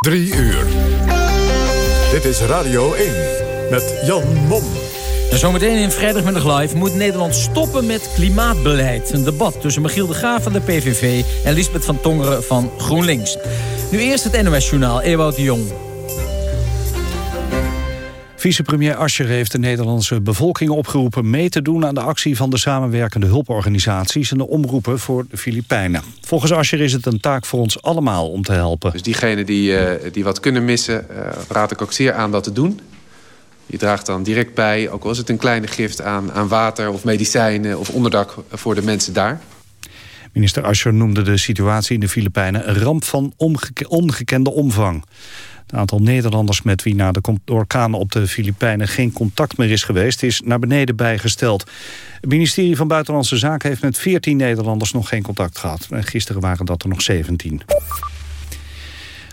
Drie uur. Dit is Radio 1 met Jan Mom. En zometeen in Vrijdagmiddag Live moet Nederland stoppen met klimaatbeleid. Een debat tussen Michiel de Graaf van de PVV en Lisbeth van Tongeren van GroenLinks. Nu eerst het NOS-journaal, Ewout de Jong. Vicepremier Ascher heeft de Nederlandse bevolking opgeroepen... mee te doen aan de actie van de samenwerkende hulporganisaties... en de omroepen voor de Filipijnen. Volgens Ascher is het een taak voor ons allemaal om te helpen. Dus diegenen die, uh, die wat kunnen missen, uh, raad ik ook zeer aan dat te doen. Je draagt dan direct bij, ook al is het een kleine gift... aan, aan water of medicijnen of onderdak voor de mensen daar. Minister Ascher noemde de situatie in de Filipijnen... een ramp van ongekende omvang. Het aantal Nederlanders met wie na de orkaan op de Filipijnen geen contact meer is geweest, is naar beneden bijgesteld. Het ministerie van Buitenlandse Zaken heeft met 14 Nederlanders nog geen contact gehad. En gisteren waren dat er nog 17.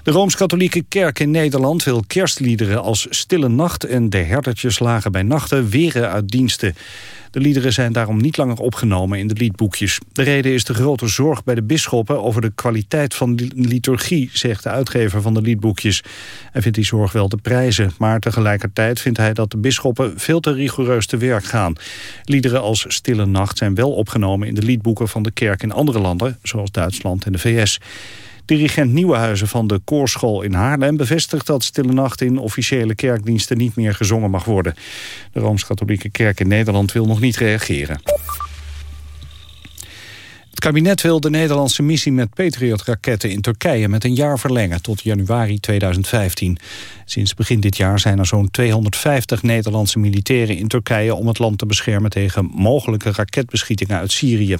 De Rooms-Katholieke Kerk in Nederland wil kerstliederen als Stille Nacht en De Herdertjes lagen bij nachten weren uit diensten. De liederen zijn daarom niet langer opgenomen in de liedboekjes. De reden is de grote zorg bij de bisschoppen over de kwaliteit van de liturgie, zegt de uitgever van de liedboekjes. Hij vindt die zorg wel te prijzen, maar tegelijkertijd vindt hij dat de bisschoppen veel te rigoureus te werk gaan. Liederen als Stille Nacht zijn wel opgenomen in de liedboeken van de kerk in andere landen, zoals Duitsland en de VS. Dirigent Nieuwenhuizen van de Koorschool in Haarlem bevestigt dat Stille Nacht in officiële kerkdiensten niet meer gezongen mag worden. De Rooms-Katholieke Kerk in Nederland wil nog niet reageren. Het kabinet wil de Nederlandse missie met Patriot-raketten in Turkije met een jaar verlengen tot januari 2015. Sinds begin dit jaar zijn er zo'n 250 Nederlandse militairen in Turkije om het land te beschermen tegen mogelijke raketbeschietingen uit Syrië.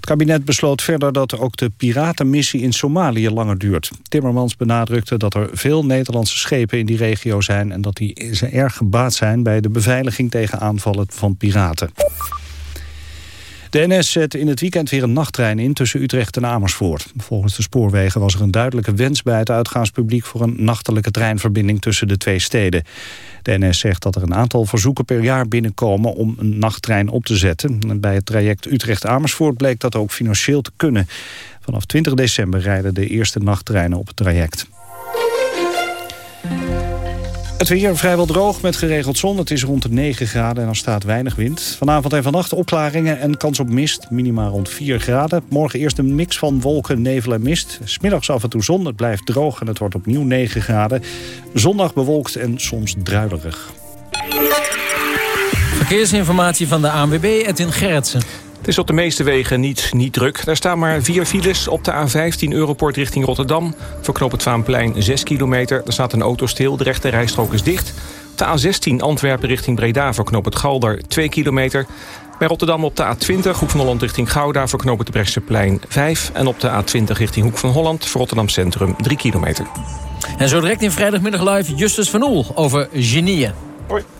Het kabinet besloot verder dat ook de piratenmissie in Somalië langer duurt. Timmermans benadrukte dat er veel Nederlandse schepen in die regio zijn... en dat die erg gebaat zijn bij de beveiliging tegen aanvallen van piraten. De NS zet in het weekend weer een nachttrein in tussen Utrecht en Amersfoort. Volgens de spoorwegen was er een duidelijke wens bij het uitgaanspubliek... voor een nachtelijke treinverbinding tussen de twee steden. De NS zegt dat er een aantal verzoeken per jaar binnenkomen om een nachttrein op te zetten. Bij het traject Utrecht-Amersfoort bleek dat ook financieel te kunnen. Vanaf 20 december rijden de eerste nachttreinen op het traject. Het weer vrijwel droog met geregeld zon. Het is rond de 9 graden en er staat weinig wind. Vanavond en vannacht opklaringen en kans op mist. Minima rond 4 graden. Morgen eerst een mix van wolken, nevel en mist. Smiddags af en toe zon. Het blijft droog en het wordt opnieuw 9 graden. Zondag bewolkt en soms druilerig. Verkeersinformatie van de ANWB, Edwin Gerritsen. Het is op de meeste wegen niet, niet druk. Daar staan maar vier files op de A15 Europort richting Rotterdam. Voor het Vaanplein 6 kilometer. Er staat een auto stil, de rechte rijstrook is dicht. Op de A16 Antwerpen richting Breda voor knoop het Galder 2 kilometer. Bij Rotterdam op de A20 Hoek van Holland richting Gouda... voor knoop het Brechtseplein 5. En op de A20 richting Hoek van Holland voor Rotterdam Centrum 3 kilometer. En zo direct in vrijdagmiddag live Justus van Oel over genieën. Hoi.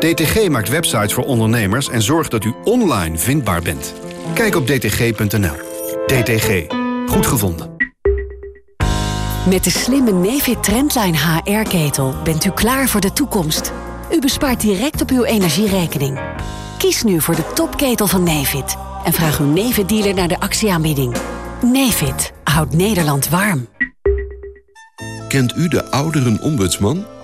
DTG maakt websites voor ondernemers en zorgt dat u online vindbaar bent. Kijk op dtg.nl. DTG. Goed gevonden. Met de slimme Nefit Trendline HR-ketel bent u klaar voor de toekomst. U bespaart direct op uw energierekening. Kies nu voor de topketel van Nefit. En vraag uw Nefit-dealer naar de actieaanbieding. Nefit houdt Nederland warm. Kent u de ouderen-ombudsman?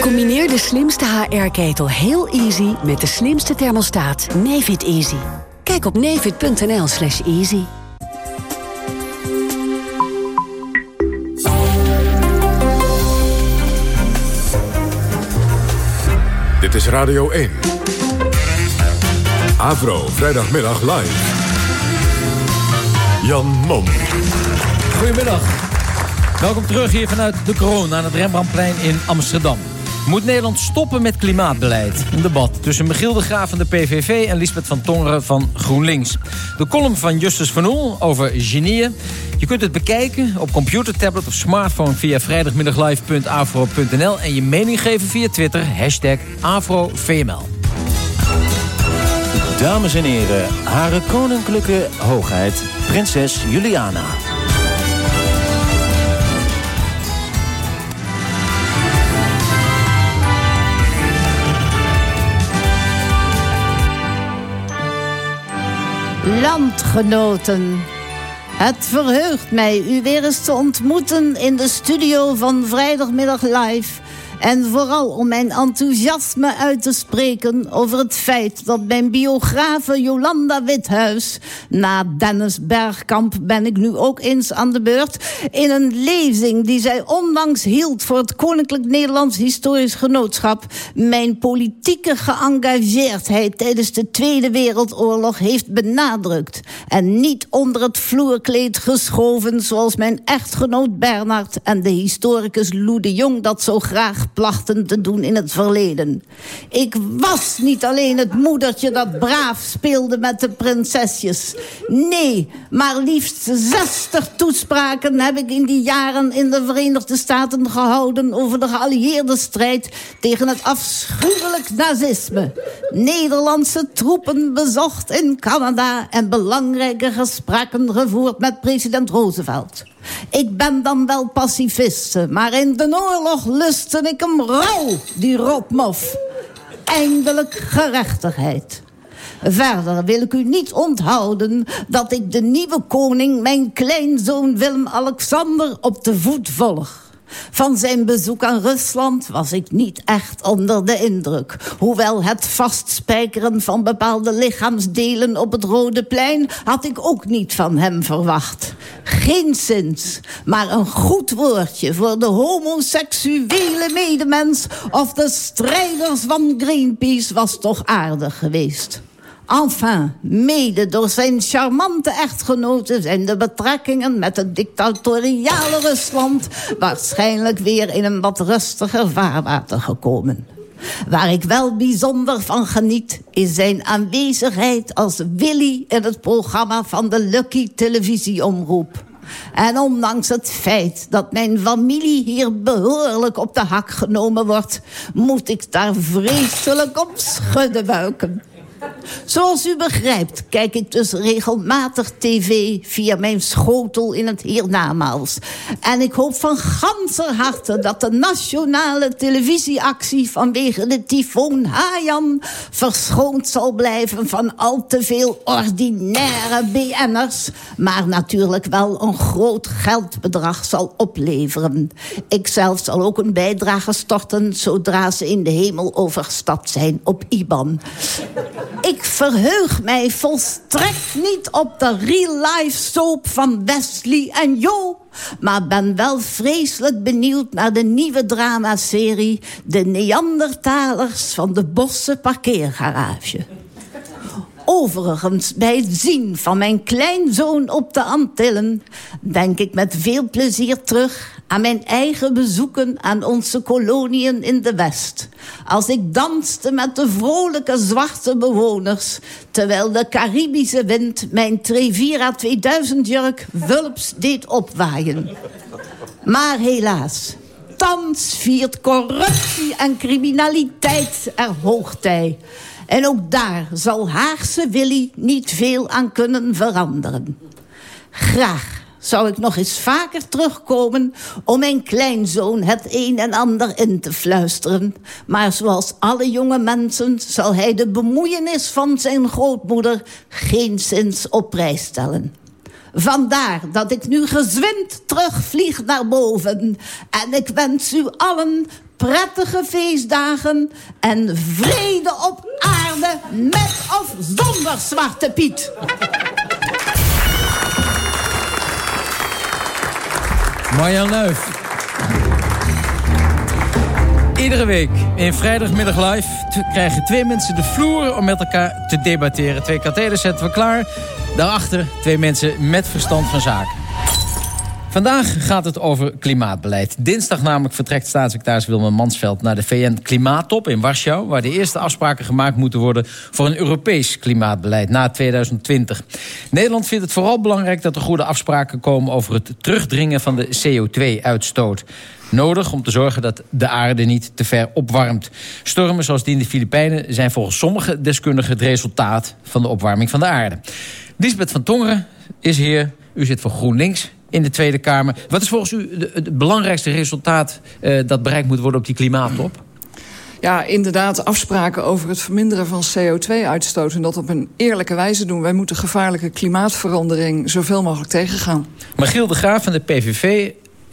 Combineer de slimste HR-ketel heel easy met de slimste thermostaat Nefit Easy. Kijk op nefit.nl slash easy. Dit is Radio 1. Avro, vrijdagmiddag live. Jan Mom. Goedemiddag. Welkom terug hier vanuit de kroon aan het Rembrandtplein in Amsterdam. Moet Nederland stoppen met klimaatbeleid? Een debat tussen Michiel de Graaf van de PVV en Lisbeth van Tongeren van GroenLinks. De column van Justus van Oel over genieën. Je kunt het bekijken op computer, tablet of smartphone via vrijdagmiddaglive.afro.nl en je mening geven via Twitter, hashtag AfroVML. Dames en heren, Hare Koninklijke Hoogheid, Prinses Juliana. Landgenoten, het verheugt mij u weer eens te ontmoeten in de studio van Vrijdagmiddag Live en vooral om mijn enthousiasme uit te spreken over het feit dat mijn biografe Jolanda Withuis, na Dennis Bergkamp ben ik nu ook eens aan de beurt, in een lezing die zij onlangs hield voor het Koninklijk Nederlands Historisch Genootschap, mijn politieke geëngageerdheid tijdens de Tweede Wereldoorlog heeft benadrukt. En niet onder het vloerkleed geschoven zoals mijn echtgenoot Bernard en de historicus Lou de Jong dat zo graag plachten te doen in het verleden. Ik was niet alleen het moedertje dat braaf speelde met de prinsesjes. Nee, maar liefst 60 toespraken heb ik in die jaren in de Verenigde Staten gehouden... over de geallieerde strijd tegen het afschuwelijk nazisme. Nederlandse troepen bezocht in Canada... en belangrijke gesprekken gevoerd met president Roosevelt. Ik ben dan wel pacifist, maar in de oorlog lustte ik hem rauw, die rotmof. Eindelijk gerechtigheid. Verder wil ik u niet onthouden dat ik de nieuwe koning... mijn kleinzoon Willem-Alexander op de voet volg. Van zijn bezoek aan Rusland was ik niet echt onder de indruk. Hoewel het vastspijkeren van bepaalde lichaamsdelen op het Rode Plein... had ik ook niet van hem verwacht. Geen zins, maar een goed woordje voor de homoseksuele medemens... of de strijders van Greenpeace was toch aardig geweest. Enfin, mede door zijn charmante echtgenoten zijn de betrekkingen met het dictatoriale Rusland waarschijnlijk weer in een wat rustiger vaarwater gekomen. Waar ik wel bijzonder van geniet is zijn aanwezigheid als Willy in het programma van de Lucky televisieomroep. En ondanks het feit dat mijn familie hier behoorlijk op de hak genomen wordt... moet ik daar vreselijk om schudden buiken. Zoals u begrijpt kijk ik dus regelmatig tv via mijn schotel in het hiernamaals. En ik hoop van ganser harte dat de nationale televisieactie vanwege de tyfoon Haiyan verschoond zal blijven van al te veel ordinaire BN'ers. Maar natuurlijk wel een groot geldbedrag zal opleveren. Ik zelf zal ook een bijdrage storten zodra ze in de hemel overstapt zijn op IBAN. Ik verheug mij volstrekt niet op de real-life soap van Wesley en Jo... maar ben wel vreselijk benieuwd naar de nieuwe dramaserie... De Neandertalers van de Bosse parkeergarage. Overigens, bij het zien van mijn kleinzoon op de Antillen... denk ik met veel plezier terug aan mijn eigen bezoeken aan onze koloniën in de West. Als ik danste met de vrolijke zwarte bewoners... terwijl de Caribische wind mijn Trevira 2000-jurk wulps deed opwaaien. Maar helaas, thans viert corruptie en criminaliteit er hoogtij... En ook daar zal Haagse Willy niet veel aan kunnen veranderen. Graag zou ik nog eens vaker terugkomen... om mijn kleinzoon het een en ander in te fluisteren. Maar zoals alle jonge mensen... zal hij de bemoeienis van zijn grootmoeder... geen zins op prijs stellen. Vandaar dat ik nu gezwind terugvlieg naar boven. En ik wens u allen prettige feestdagen en vrede op aarde met of zonder Zwarte Piet. Marjan Neuf. Iedere week in Vrijdagmiddag Live krijgen twee mensen de vloer om met elkaar te debatteren. Twee katheders zetten we klaar. Daarachter twee mensen met verstand van zaken. Vandaag gaat het over klimaatbeleid. Dinsdag namelijk vertrekt staatssecretaris Wilma Mansveld... naar de VN-klimaattop in Warschau... waar de eerste afspraken gemaakt moeten worden... voor een Europees klimaatbeleid na 2020. Nederland vindt het vooral belangrijk dat er goede afspraken komen... over het terugdringen van de CO2-uitstoot. Nodig om te zorgen dat de aarde niet te ver opwarmt. Stormen zoals die in de Filipijnen zijn volgens sommige deskundigen... het resultaat van de opwarming van de aarde. Lisbeth van Tongeren is hier. U zit voor GroenLinks in de Tweede Kamer. Wat is volgens u het belangrijkste resultaat uh, dat bereikt moet worden op die klimaattop? Ja, inderdaad, afspraken over het verminderen van CO2-uitstoot... en dat op een eerlijke wijze doen. Wij moeten gevaarlijke klimaatverandering zoveel mogelijk tegengaan. Maar Giel de Graaf van de PVV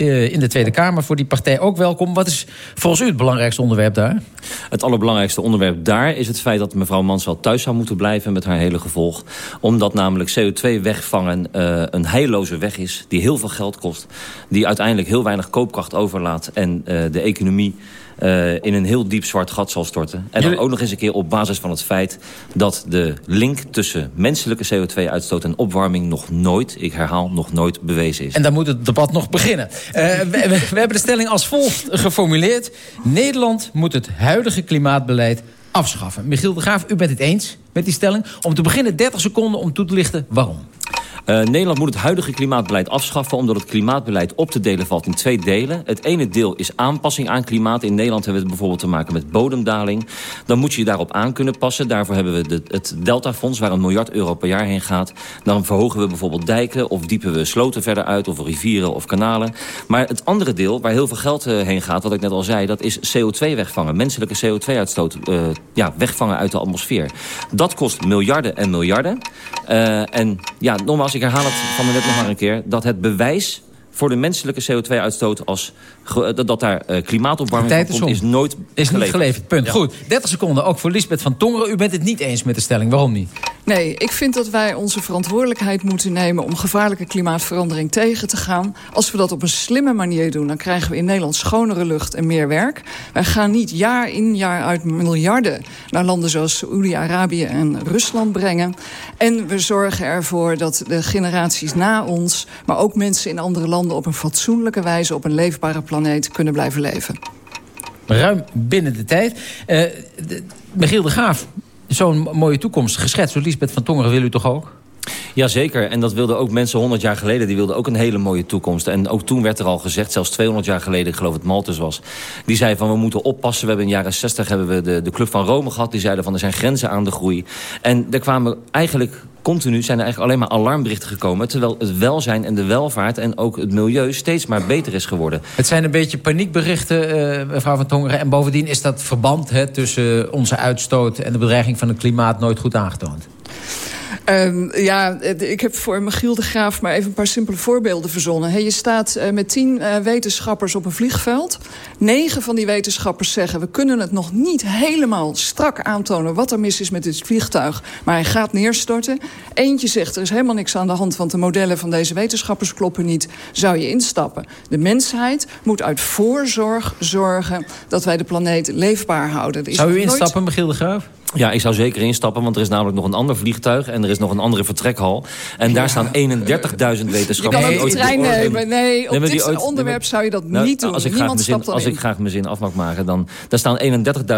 in de Tweede Kamer voor die partij ook welkom. Wat is volgens u het belangrijkste onderwerp daar? Het allerbelangrijkste onderwerp daar is het feit dat mevrouw Mansveld thuis zou moeten blijven met haar hele gevolg. Omdat namelijk CO2 wegvangen uh, een heilloze weg is die heel veel geld kost. Die uiteindelijk heel weinig koopkracht overlaat en uh, de economie uh, in een heel diep zwart gat zal storten. En dan ook nog eens een keer op basis van het feit... dat de link tussen menselijke CO2-uitstoot en opwarming... nog nooit, ik herhaal, nog nooit bewezen is. En dan moet het debat nog beginnen. Uh, we, we, we hebben de stelling als volgt geformuleerd. Nederland moet het huidige klimaatbeleid afschaffen. Michiel de Graaf, u bent het eens met die stelling. Om te beginnen 30 seconden om toe te lichten waarom. Uh, Nederland moet het huidige klimaatbeleid afschaffen... omdat het klimaatbeleid op te delen valt in twee delen. Het ene deel is aanpassing aan klimaat. In Nederland hebben we het bijvoorbeeld te maken met bodemdaling. Dan moet je je daarop aan kunnen passen. Daarvoor hebben we het Deltafonds, waar een miljard euro per jaar heen gaat. Dan verhogen we bijvoorbeeld dijken of diepen we sloten verder uit... of rivieren of kanalen. Maar het andere deel, waar heel veel geld uh, heen gaat... wat ik net al zei, dat is CO2 wegvangen. Menselijke CO2-uitstoot uh, ja, wegvangen uit de atmosfeer. Dat kost miljarden en miljarden. en ja, nogmaals ik herhaal het van me net nog maar een keer... dat het bewijs voor de menselijke CO2-uitstoot... als dat, dat daar uh, klimaatopwarming van komt, is nooit Is niet geleverd, punt. Ja. Goed, 30 seconden ook voor Lisbeth van Tongeren. U bent het niet eens met de stelling, waarom niet? Nee, ik vind dat wij onze verantwoordelijkheid moeten nemen... om gevaarlijke klimaatverandering tegen te gaan. Als we dat op een slimme manier doen... dan krijgen we in Nederland schonere lucht en meer werk. Wij gaan niet jaar in jaar uit miljarden... naar landen zoals Saoedi-Arabië en Rusland brengen. En we zorgen ervoor dat de generaties na ons... maar ook mensen in andere landen op een fatsoenlijke wijze... op een leefbare planeet kunnen blijven leven. Ruim binnen de tijd. Uh, de, Michiel de Graaf, zo'n mooie toekomst geschetst door Lisbeth van Tongeren wil u toch ook? Jazeker, en dat wilden ook mensen 100 jaar geleden. Die wilden ook een hele mooie toekomst. En ook toen werd er al gezegd, zelfs 200 jaar geleden... ik geloof het Malthus was, die zei van we moeten oppassen. We hebben in de jaren 60 hebben we de, de Club van Rome gehad. Die zeiden van er zijn grenzen aan de groei. En er kwamen eigenlijk continu zijn er eigenlijk alleen maar alarmberichten gekomen... terwijl het welzijn en de welvaart en ook het milieu steeds maar beter is geworden. Het zijn een beetje paniekberichten, uh, mevrouw Van Tongeren. En bovendien is dat verband hè, tussen onze uitstoot... en de bedreiging van het klimaat nooit goed aangetoond. Um, ja, ik heb voor Michiel de Graaf maar even een paar simpele voorbeelden verzonnen. He, je staat uh, met tien uh, wetenschappers op een vliegveld. Negen van die wetenschappers zeggen... we kunnen het nog niet helemaal strak aantonen wat er mis is met dit vliegtuig. Maar hij gaat neerstorten. Eentje zegt er is helemaal niks aan de hand... want de modellen van deze wetenschappers kloppen niet. Zou je instappen. De mensheid moet uit voorzorg zorgen... dat wij de planeet leefbaar houden. Zou u instappen. Michiel de Graaf? Ja, ik zou zeker instappen, want er is namelijk nog een ander vliegtuig... en er is nog een andere vertrekhal. En ja. daar staan 31.000 wetenschappers. Je kan ook de trein nemen. Nee, op dit ooit, onderwerp zou je dat nou, niet doen. Als ik, Niemand zin, als ik graag mijn zin af mag maken... dan daar staan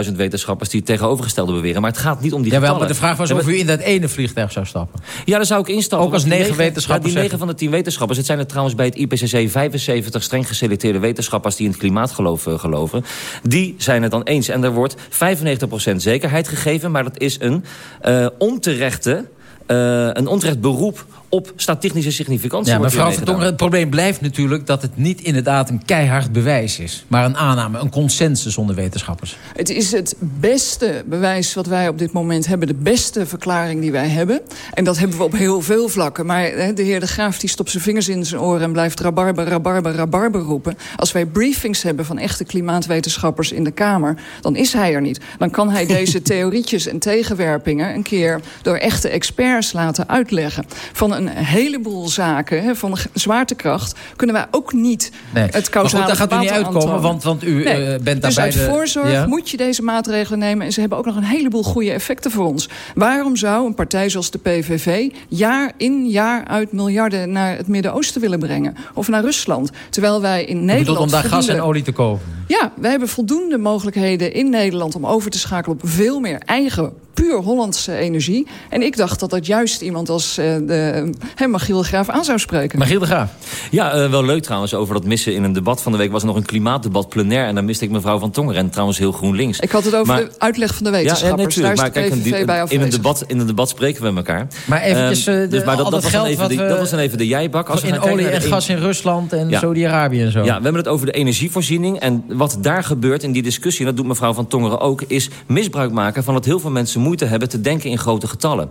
31.000 wetenschappers die het tegenovergestelde beweren. Maar het gaat niet om die ja, getallen. maar de vraag was of u in dat ene vliegtuig zou stappen. Ja, daar zou ik instappen. Ook als negen wetenschappers? Ja, die negen van de tien wetenschappers. Het zijn er trouwens bij het IPCC 75 streng geselecteerde wetenschappers... die in het klimaat geloven. geloven. Die zijn het dan eens. En er wordt 95% zekerheid gegeven, maar dat is een uh, onterechte uh, een onterecht beroep op statistische significantie. Ja, mevrouw Vertongen, het probleem blijft natuurlijk... dat het niet inderdaad een keihard bewijs is. Maar een aanname, een consensus onder wetenschappers. Het is het beste bewijs wat wij op dit moment hebben. De beste verklaring die wij hebben. En dat hebben we op heel veel vlakken. Maar hè, de heer De Graaf die stopt zijn vingers in zijn oren... en blijft rabarber, rabarber, rabarber roepen. Als wij briefings hebben van echte klimaatwetenschappers in de Kamer... dan is hij er niet. Dan kan hij deze theorietjes en tegenwerpingen... een keer door echte experts laten uitleggen. Van een heleboel zaken, hè, van zwaartekracht... kunnen wij ook niet Nee. het Maar goed, causale daar gaat u niet uitkomen, want, want u Nee. eh, bent dus daarbij uit de... voorzorg Ja? moet je deze maatregelen nemen. En ze hebben ook nog een heleboel goede effecten voor ons. Waarom zou een partij zoals de PVV... jaar in jaar uit miljarden naar het Midden-Oosten willen brengen? Of naar Rusland? Terwijl wij in Nederland... bedoelt om daar gas en olie te kopen? ja, wij hebben voldoende mogelijkheden in Nederland... om over te schakelen op veel meer eigen, puur Hollandse energie. En ik dacht dat dat juist iemand als eh, de, hè, Magiel de Graaf aan zou spreken. Magiel de Graaf. Ja, eh, wel leuk trouwens over dat missen in een debat. Van de week was er nog een klimaatdebat plenair... en daar miste ik mevrouw Van Tongeren en trouwens heel GroenLinks. Ik had het over Maar- de uitleg van de Ja, wetenschappers. ja, Daar is maar de kijk, een- bij in, een debat, in een debat spreken we elkaar. Maar eventjes, Ehm, eh, de- dus, maar dat, al dat, was dan geld even de, we- dat was dan even de jijbak. Als we in gaan kijken olie en gas in Rusland en Ja. Saudi-Arabië en zo. Ja, we hebben het over de energievoorziening. En wat daar gebeurt in die discussie, en dat doet mevrouw Van Tongeren ook... is misbruik maken van dat heel veel mensen moeite hebben te denken in grote getallen.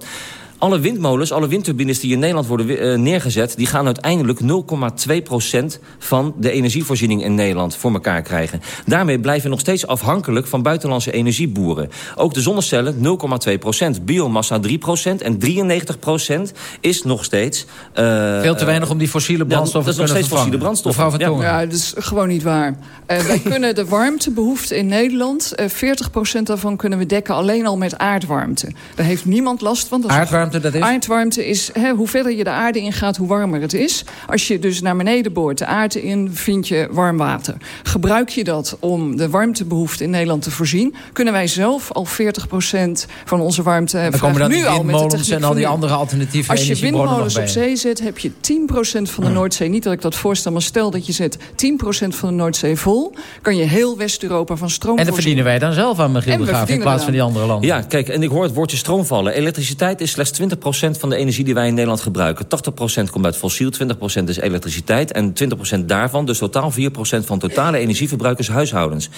Alle windmolens, alle windturbines die in Nederland worden eh, neergezet... die gaan uiteindelijk 0,2% van de energievoorziening in Nederland voor elkaar krijgen. Daarmee blijven we nog steeds afhankelijk van buitenlandse energieboeren. Ook de zonnecellen 0,2% biomassa 3% en 93% is nog steeds... eh, Veel te weinig om die fossiele ja, brandstoffen dat is nog te kunnen steeds fossiele vervangen. brandstoffen. Mevrouw Van Ja. Ja, dat is gewoon niet waar. Eh, wij kunnen de warmtebehoefte in Nederland... eh 40% daarvan kunnen we dekken alleen al met aardwarmte. Daar heeft niemand last van. Dat is Aardwarmte, dat is? Aardwarmte is, hè, hoe verder je de aarde ingaat, hoe warmer het is. Als je dus naar beneden boort, de aarde in, vind je warm water. Gebruik je dat om de warmtebehoefte in Nederland te voorzien... kunnen wij zelf al 40% van onze warmte Dan komen dan nu die al met de techniek en al die andere alternatieve Als je windmolens op zee zet, heb je 10% van de Noordzee... niet dat ik dat voorstel, maar stel dat je zet 10% van de Noordzee vol... kan je heel West-Europa van stroom En dan verdienen wij dan zelf aan Michiel Graaf... in plaats van die andere landen. Ja, kijk, en ik hoor het woordje stroomvallen. Elektriciteit is slechts 20% van de energie die wij in Nederland gebruiken. 80% komt uit fossiel, 20% is elektriciteit... en 20% daarvan, dus totaal 4% van totale energieverbruik is huishoudens.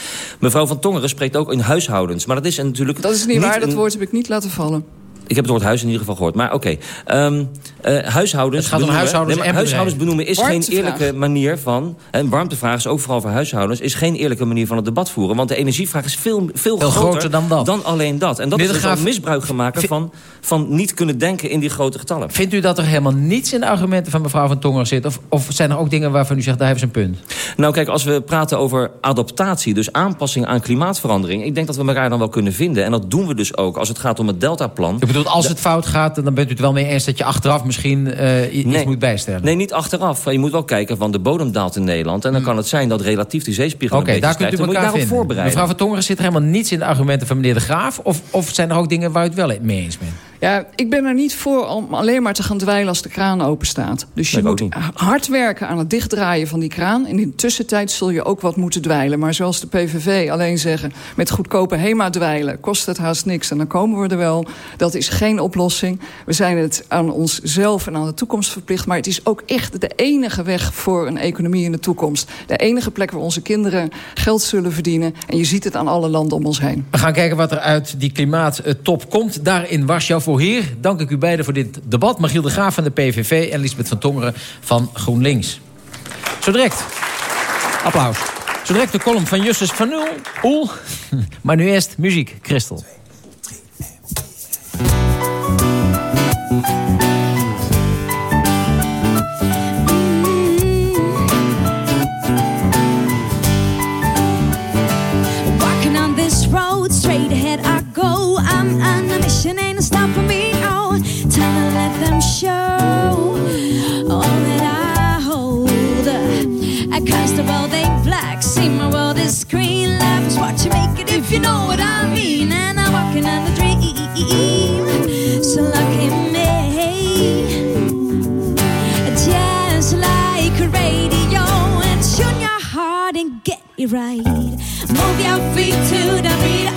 Mevrouw Van Tongeren spreekt ook in huishoudens. Maar dat is natuurlijk Dat is niet, waar, dat woord heb ik niet laten vallen. Ik heb het woord huis in ieder geval gehoord. Maar oké. Ehm, eh, huishoudens Het gaat om huishoudens benoemen is geen eerlijke manier van... en warmtevraag is ook vooral voor huishoudens... is geen eerlijke manier van het debat voeren. Want de energievraag is veel, veel, Veel groter dan dat. Dan alleen dat. En dat Meneer is dus misbruik gemaakt van, van niet kunnen denken in die grote getallen. Vindt u dat er helemaal niets in de argumenten van mevrouw Van Tongeren zit? Of, of zijn er ook dingen waarvan u zegt, daar hebben ze een punt? Nou kijk, als we praten over adaptatie, dus aanpassing aan klimaatverandering... ik denk dat we elkaar dan wel kunnen vinden. En dat doen we dus ook als het gaat om het Deltaplan. Ik bedoel, als het fout gaat, dan bent u het wel mee eens... dat je achteraf misschien eh, i- iets moet bijstellen. Nee, niet achteraf. Je moet wel kijken van de bodem daalt in Nederland. En dan kan het zijn dat relatief de zeespiegel Oké, een beetje daar kunt u elkaar daarop vinden. voorbereiden. Mevrouw Van Tongeren zit er helemaal niets in de argumenten van meneer De Graaf? Of, of zijn er ook dingen waar u het wel mee eens bent? Ja, ik ben er niet voor om alleen maar te gaan dweilen als de kraan open staat. Dus je moet hard werken aan het dichtdraaien van die kraan. En in de tussentijd zul je ook wat moeten dweilen. Maar zoals de PVV alleen zeggen, met goedkope HEMA dweilen... kost het haast niks en dan komen we er wel. Dat is geen oplossing. We zijn het aan onszelf en aan de toekomst verplicht. Maar het is ook echt de enige weg voor een economie in de toekomst. De enige plek waar onze kinderen geld zullen verdienen. En je ziet het aan alle landen om ons heen. We gaan kijken wat er uit die klimaattop komt. Daar in Warschau voor hier. Dank ik u beiden voor dit debat. Magiel de Graaf van de PVV en Lisbeth van Tongeren van GroenLinks. Zo direct. Applaus. Zo direct de column van Justus van Oel. Oel. Maar nu eerst muziek. Christel. If you know what I mean. And I'm walking on the dream. So lucky me. Just like a radio and tune your heart and get it right. Move your feet to the beat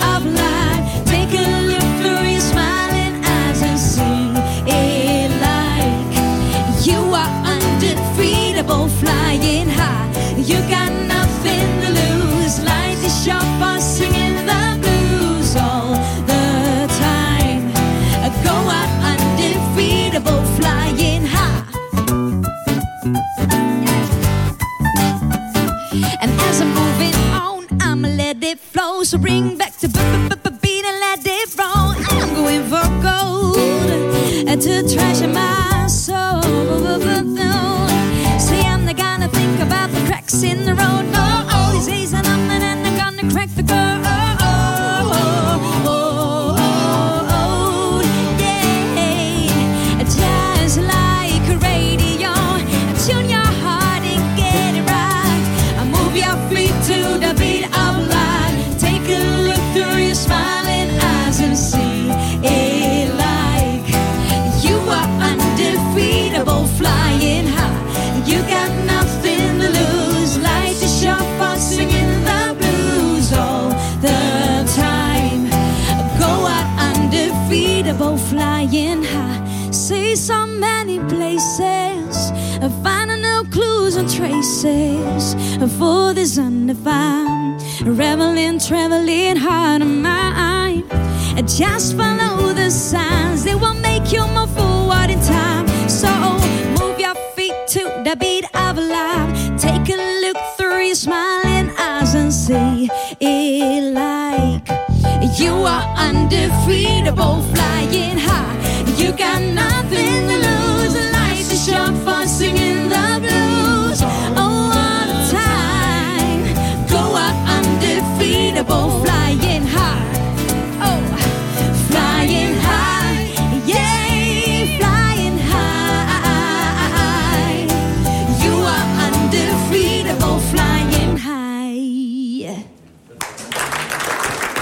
traces for this undefined. Reveling, traveling hard of mine. Just follow the signs, they will make you move forward in time. So move your feet to the beat of life. Take a look through your smiling eyes and see it like you are undefeatable, flying high. You got nothing to lose. Life's a short for singing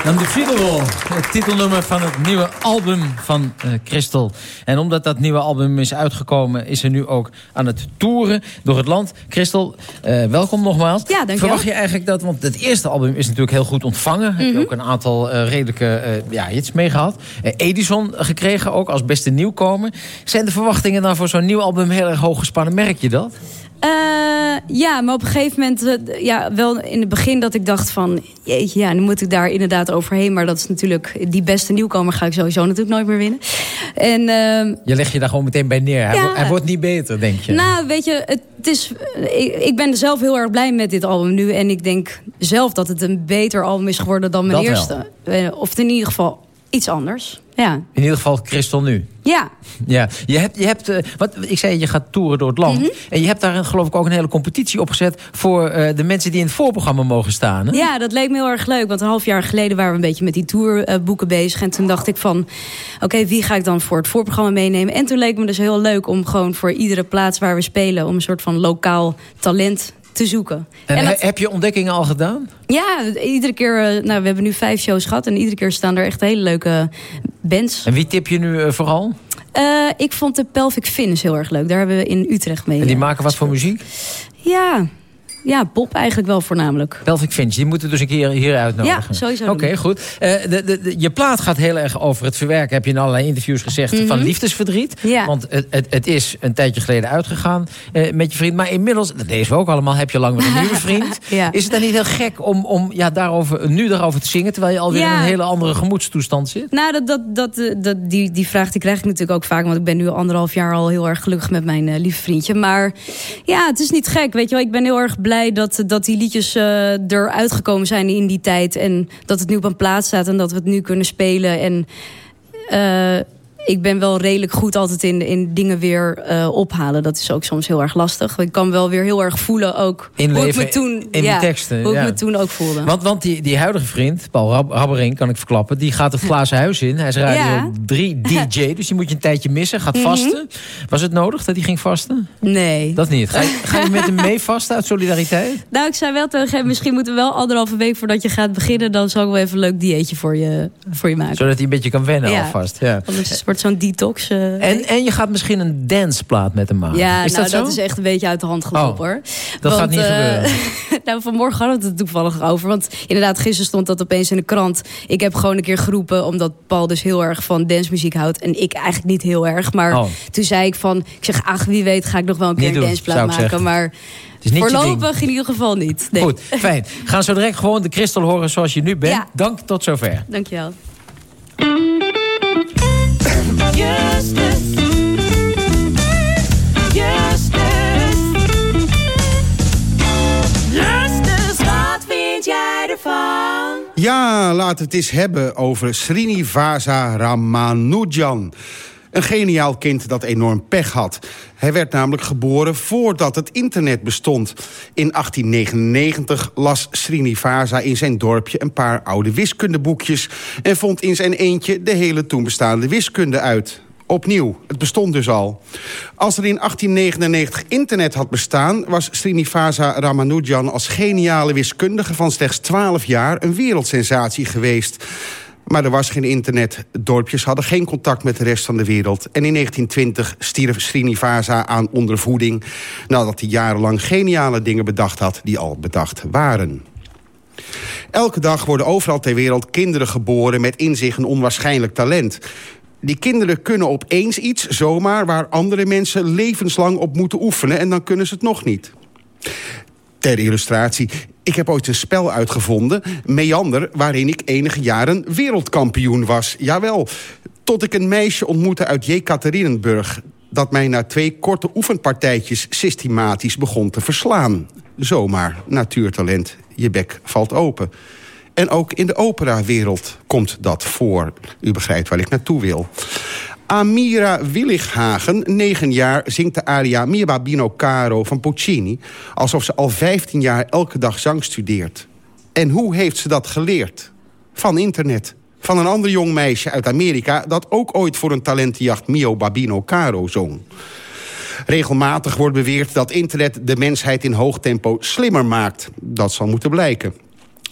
Undefeatable, het titelnummer van het nieuwe album van eh Christel. En omdat dat nieuwe album is uitgekomen... is ze nu ook aan het toeren door het land. Christel, eh, welkom nogmaals. Ja, dank je Verwacht je eigenlijk dat... want het eerste album is natuurlijk heel goed ontvangen. Heb je Mhm. ook een aantal eh, redelijke ja, hits mee gehad. Eh, Edison gekregen ook als beste nieuwkomer. Zijn de verwachtingen dan voor zo'n nieuw album heel erg hoog gespannen? Merk je dat? Eh, ja, maar op een gegeven moment, eh, ja, wel in het begin dat ik dacht van, jeetje, ja, nu moet ik daar inderdaad overheen. Maar dat is natuurlijk, die beste nieuwkomer ga ik sowieso natuurlijk nooit meer winnen. En ehm, Je legt je daar gewoon meteen bij neer. Hij, Ja. wo- hij wordt niet beter, denk je. Nou, weet je, het is, ik, ik ben zelf heel erg blij met dit album nu. En ik denk zelf dat het een beter album is geworden dan mijn Dat eerste. Eh, Of in ieder geval iets anders. Ja. In ieder geval Christel nu. Ja. Ja, je hebt, je hebt eh, wat, ik zei, je gaat toeren door het land. Mhm. En je hebt daar geloof ik ook een hele competitie opgezet... voor eh, de mensen die in het voorprogramma mogen staan. Hè? Ja, dat leek me heel erg leuk. Want een half jaar geleden waren we een beetje met die tourboeken bezig. En toen dacht ik van, oké, wie ga ik dan voor het voorprogramma meenemen? En toen leek me dus heel leuk om gewoon voor iedere plaats waar we spelen... om een soort van lokaal talent te zoeken. En, En he- dat- heb je ontdekkingen al gedaan? Ja, iedere keer, eh, nou, we hebben nu vijf shows gehad. En iedere keer staan er echt hele leuke bands. En wie tip je nu eh, vooral? Eh, ik vond de Pelvic Finns heel erg leuk. Daar hebben we in Utrecht mee. En die maken wat voor muziek? Ja, ja, pop eigenlijk wel voornamelijk. Pelvic Finch, die moeten dus een keer hier uitnodigen. Ja, sowieso Oké, goed. Eh, de, de, je plaat gaat heel erg over het verwerken, heb je in allerlei interviews gezegd, Mhm. van liefdesverdriet. Ja. Want het, het, het is een tijdje geleden uitgegaan eh, met je vriend. Maar inmiddels, dat lezen we ook allemaal, heb je lang weer een nieuwe vriend. Ja. Is het dan niet heel gek om, om ja, daarover, nu daarover te zingen, terwijl je alweer Ja. in een hele andere gemoedstoestand zit? Nou, dat, dat, dat, eh, dat, die, die vraag die krijg ik natuurlijk ook vaak. Want ik ben nu anderhalf jaar al heel erg gelukkig met mijn lieve vriendje. Maar ja, het is niet gek. Weet je wel, ik ben heel erg blij dat, dat die liedjes eh eruit gekomen zijn in die tijd. En dat het nu op een plaats staat en dat we het nu kunnen spelen. En eh, ik ben wel redelijk goed altijd in, in dingen weer eh, ophalen. Dat is ook soms heel erg lastig. Ik kan wel weer heel erg voelen ook hoe ik Inleven me toen, in die ja, teksten, hoe ja. ik me toen ook voelde. Want, want die, die huidige vriend, Paul Rab Rabbering, kan ik verklappen... die gaat het glazen huis in. Hij is Radio Ja. 3 DJ, dus die moet je een tijdje missen. Gaat Mhm. vasten. Was het nodig dat hij ging vasten? Nee. Dat niet. Ga je, ga je met hem mee vasten uit solidariteit? Nou, ik zei wel tegen hem, misschien moeten we wel anderhalve week voordat je gaat beginnen. Dan zal ik wel even een leuk dieetje voor je, voor je maken. Zodat hij een beetje kan wennen alvast. Ja. Anders wordt zo'n detox. eh, En, en je gaat misschien een danceplaat met hem maken. ja, is nou, dat zo? is echt een beetje uit de hand gelopen Oh, hoor. dat gaat niet eh, gebeuren. nou, vanmorgen hadden we het er toevallig over. Want inderdaad, gisteren stond dat opeens in de krant. Ik heb gewoon een keer geroepen, omdat Paul dus heel erg van dancemuziek houdt. En ik eigenlijk niet heel erg. Maar Oh. toen zei ik van, ik zeg, ach wie weet ga ik nog wel een keer Niet een doen, danceplaat maken. zeggen. Maar voorlopig in ieder geval niet. Nee. Goed, fijn. Gaan zo direct gewoon de kristal horen zoals je nu bent. Ja. Dank, tot zover. Dankjewel. Ja, laten we het eens hebben over Srinivasa Ramanujan. Een geniaal kind dat enorm pech had. Hij werd namelijk geboren voordat het internet bestond. In 1899 las Srinivasa in zijn dorpje een paar oude wiskundeboekjes... en vond in zijn eentje de hele toen bestaande wiskunde uit. Opnieuw, het bestond dus al. Als er in 1899 internet had bestaan... was Srinivasa Ramanujan als geniale wiskundige van slechts 12 jaar... een wereldsensatie geweest. Maar er was geen internet. Dorpjes hadden geen contact met de rest van de wereld. En in 1920 stierf Srinivasa aan ondervoeding... nadat hij jarenlang geniale dingen bedacht had die al bedacht waren. Elke dag worden overal ter wereld kinderen geboren... met in zich een onwaarschijnlijk talent. Die kinderen kunnen opeens iets, zomaar... waar andere mensen levenslang op moeten oefenen... en dan kunnen ze het nog niet. Ter illustratie, ik heb ooit een spel uitgevonden, Meander... waarin ik enige jaren wereldkampioen was. Jawel, tot ik een meisje ontmoette uit Jekaterinenburg... dat mij na twee korte oefenpartijtjes systematisch begon te verslaan. Zomaar, natuurtalent, je bek valt open. En ook in de operawereld komt dat voor. U begrijpt waar ik naartoe wil. Amira Willighagen, negen jaar, zingt de aria Mia Babino Caro van Puccini... alsof ze al 15 jaar elke dag zang studeert. En hoe heeft ze dat geleerd? Van internet. Van een ander jong meisje uit Amerika... dat ook ooit voor een talentenjacht Mio Babino Caro zong. Regelmatig wordt beweerd dat internet de mensheid in hoog tempo slimmer maakt. Dat zal moeten blijken.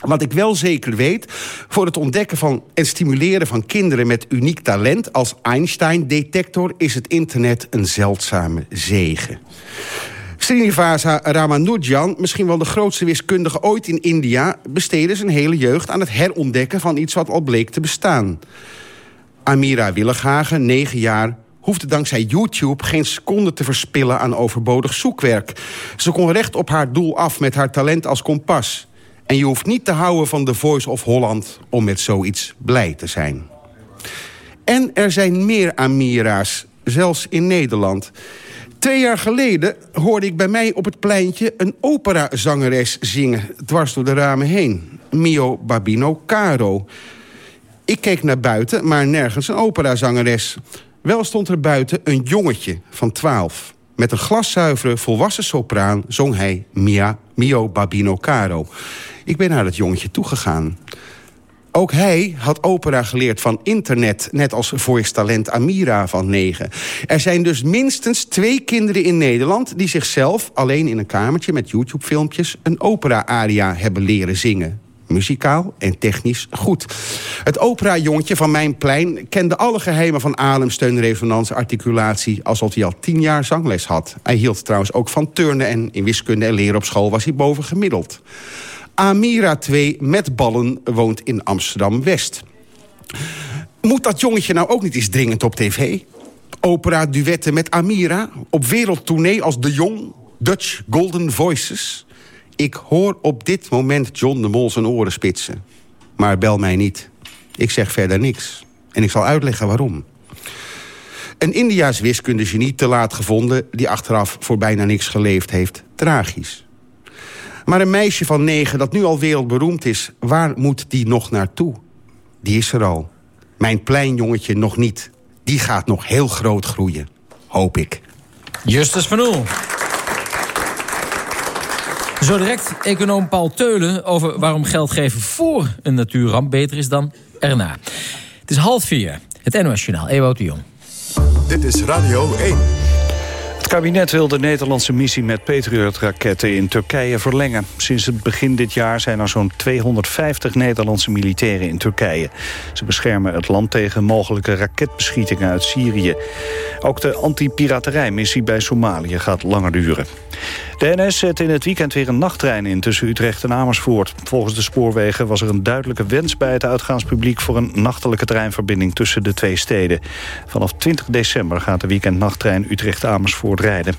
Wat ik wel zeker weet, voor het ontdekken van en stimuleren van kinderen met uniek talent als Einstein-detector is het internet een zeldzame zegen. Srinivasa Ramanujan, misschien wel de grootste wiskundige ooit in India... besteedde zijn hele jeugd aan het herontdekken van iets wat al bleek te bestaan. Amira Willighagen, negen jaar, hoefde dankzij YouTube geen seconde te verspillen aan overbodig zoekwerk. Ze kon recht op haar doel af met haar talent als kompas. En je hoeft niet te houden van The Voice of Holland om met zoiets blij te zijn. En er zijn meer Amira's, zelfs in Nederland. Twee jaar geleden hoorde ik bij mij op het pleintje... een operazangeres zingen, dwars door de ramen heen. Mio Babino Caro. Ik keek naar buiten, maar nergens een operazangeres. Wel stond er buiten een jongetje van twaalf. Met een glaszuivere, volwassen sopraan zong hij Mia, Mio Babino Caro. Ik ben naar dat jongetje toegegaan. Ook hij had opera geleerd van internet, net als voice talent Amira van negen. Er zijn dus minstens twee kinderen in Nederland... die zichzelf alleen in een kamertje met YouTube-filmpjes... een opera-aria hebben leren zingen. Muzikaal en technisch goed. Het opera-jongetje van mijn plein kende alle geheimen van ademsteun, resonantie, articulatie... alsof hij al tien jaar zangles had. Hij hield trouwens ook van turnen en in wiskunde en leren op school was hij boven gemiddeld. Amira 2 met ballen woont in Amsterdam-West. Moet dat jongetje nou ook niet eens dringend op tv? Opera-duetten met Amira op wereldtournee als De Jong... Dutch Golden Voices... Ik hoor op dit moment John de Mol zijn oren spitsen. Maar bel mij niet. Ik zeg verder niks. En ik zal uitleggen waarom. Een Indiaas wiskundegenie te laat gevonden... die achteraf voor bijna niks geleefd heeft. Tragisch. Maar een meisje van negen dat nu al wereldberoemd is... waar moet die nog naartoe? Die is er al. Mijn pleinjongetje nog niet. Die gaat nog heel groot groeien. Hoop ik. Justus van Oel. Zo direct econoom Paul Teulen over waarom geld geven voor een natuurramp beter is dan erna. Het is half vier. Het NOS Journaal, Ewout de Jong. Dit is Radio 1. Het kabinet wil de Nederlandse missie met Patriot-raketten in Turkije verlengen. Sinds het begin dit jaar zijn er zo'n 250 Nederlandse militairen in Turkije. Ze beschermen het land tegen mogelijke raketbeschietingen uit Syrië. Ook de anti-piraterijmissie bij Somalië gaat langer duren. De NS zet in het weekend weer een nachttrein in tussen Utrecht en Amersfoort. Volgens de spoorwegen was er een duidelijke wens bij het uitgaanspubliek... voor een nachtelijke treinverbinding tussen de twee steden. Vanaf 20 december gaat de weekendnachttrein Utrecht-Amersfoort rijden.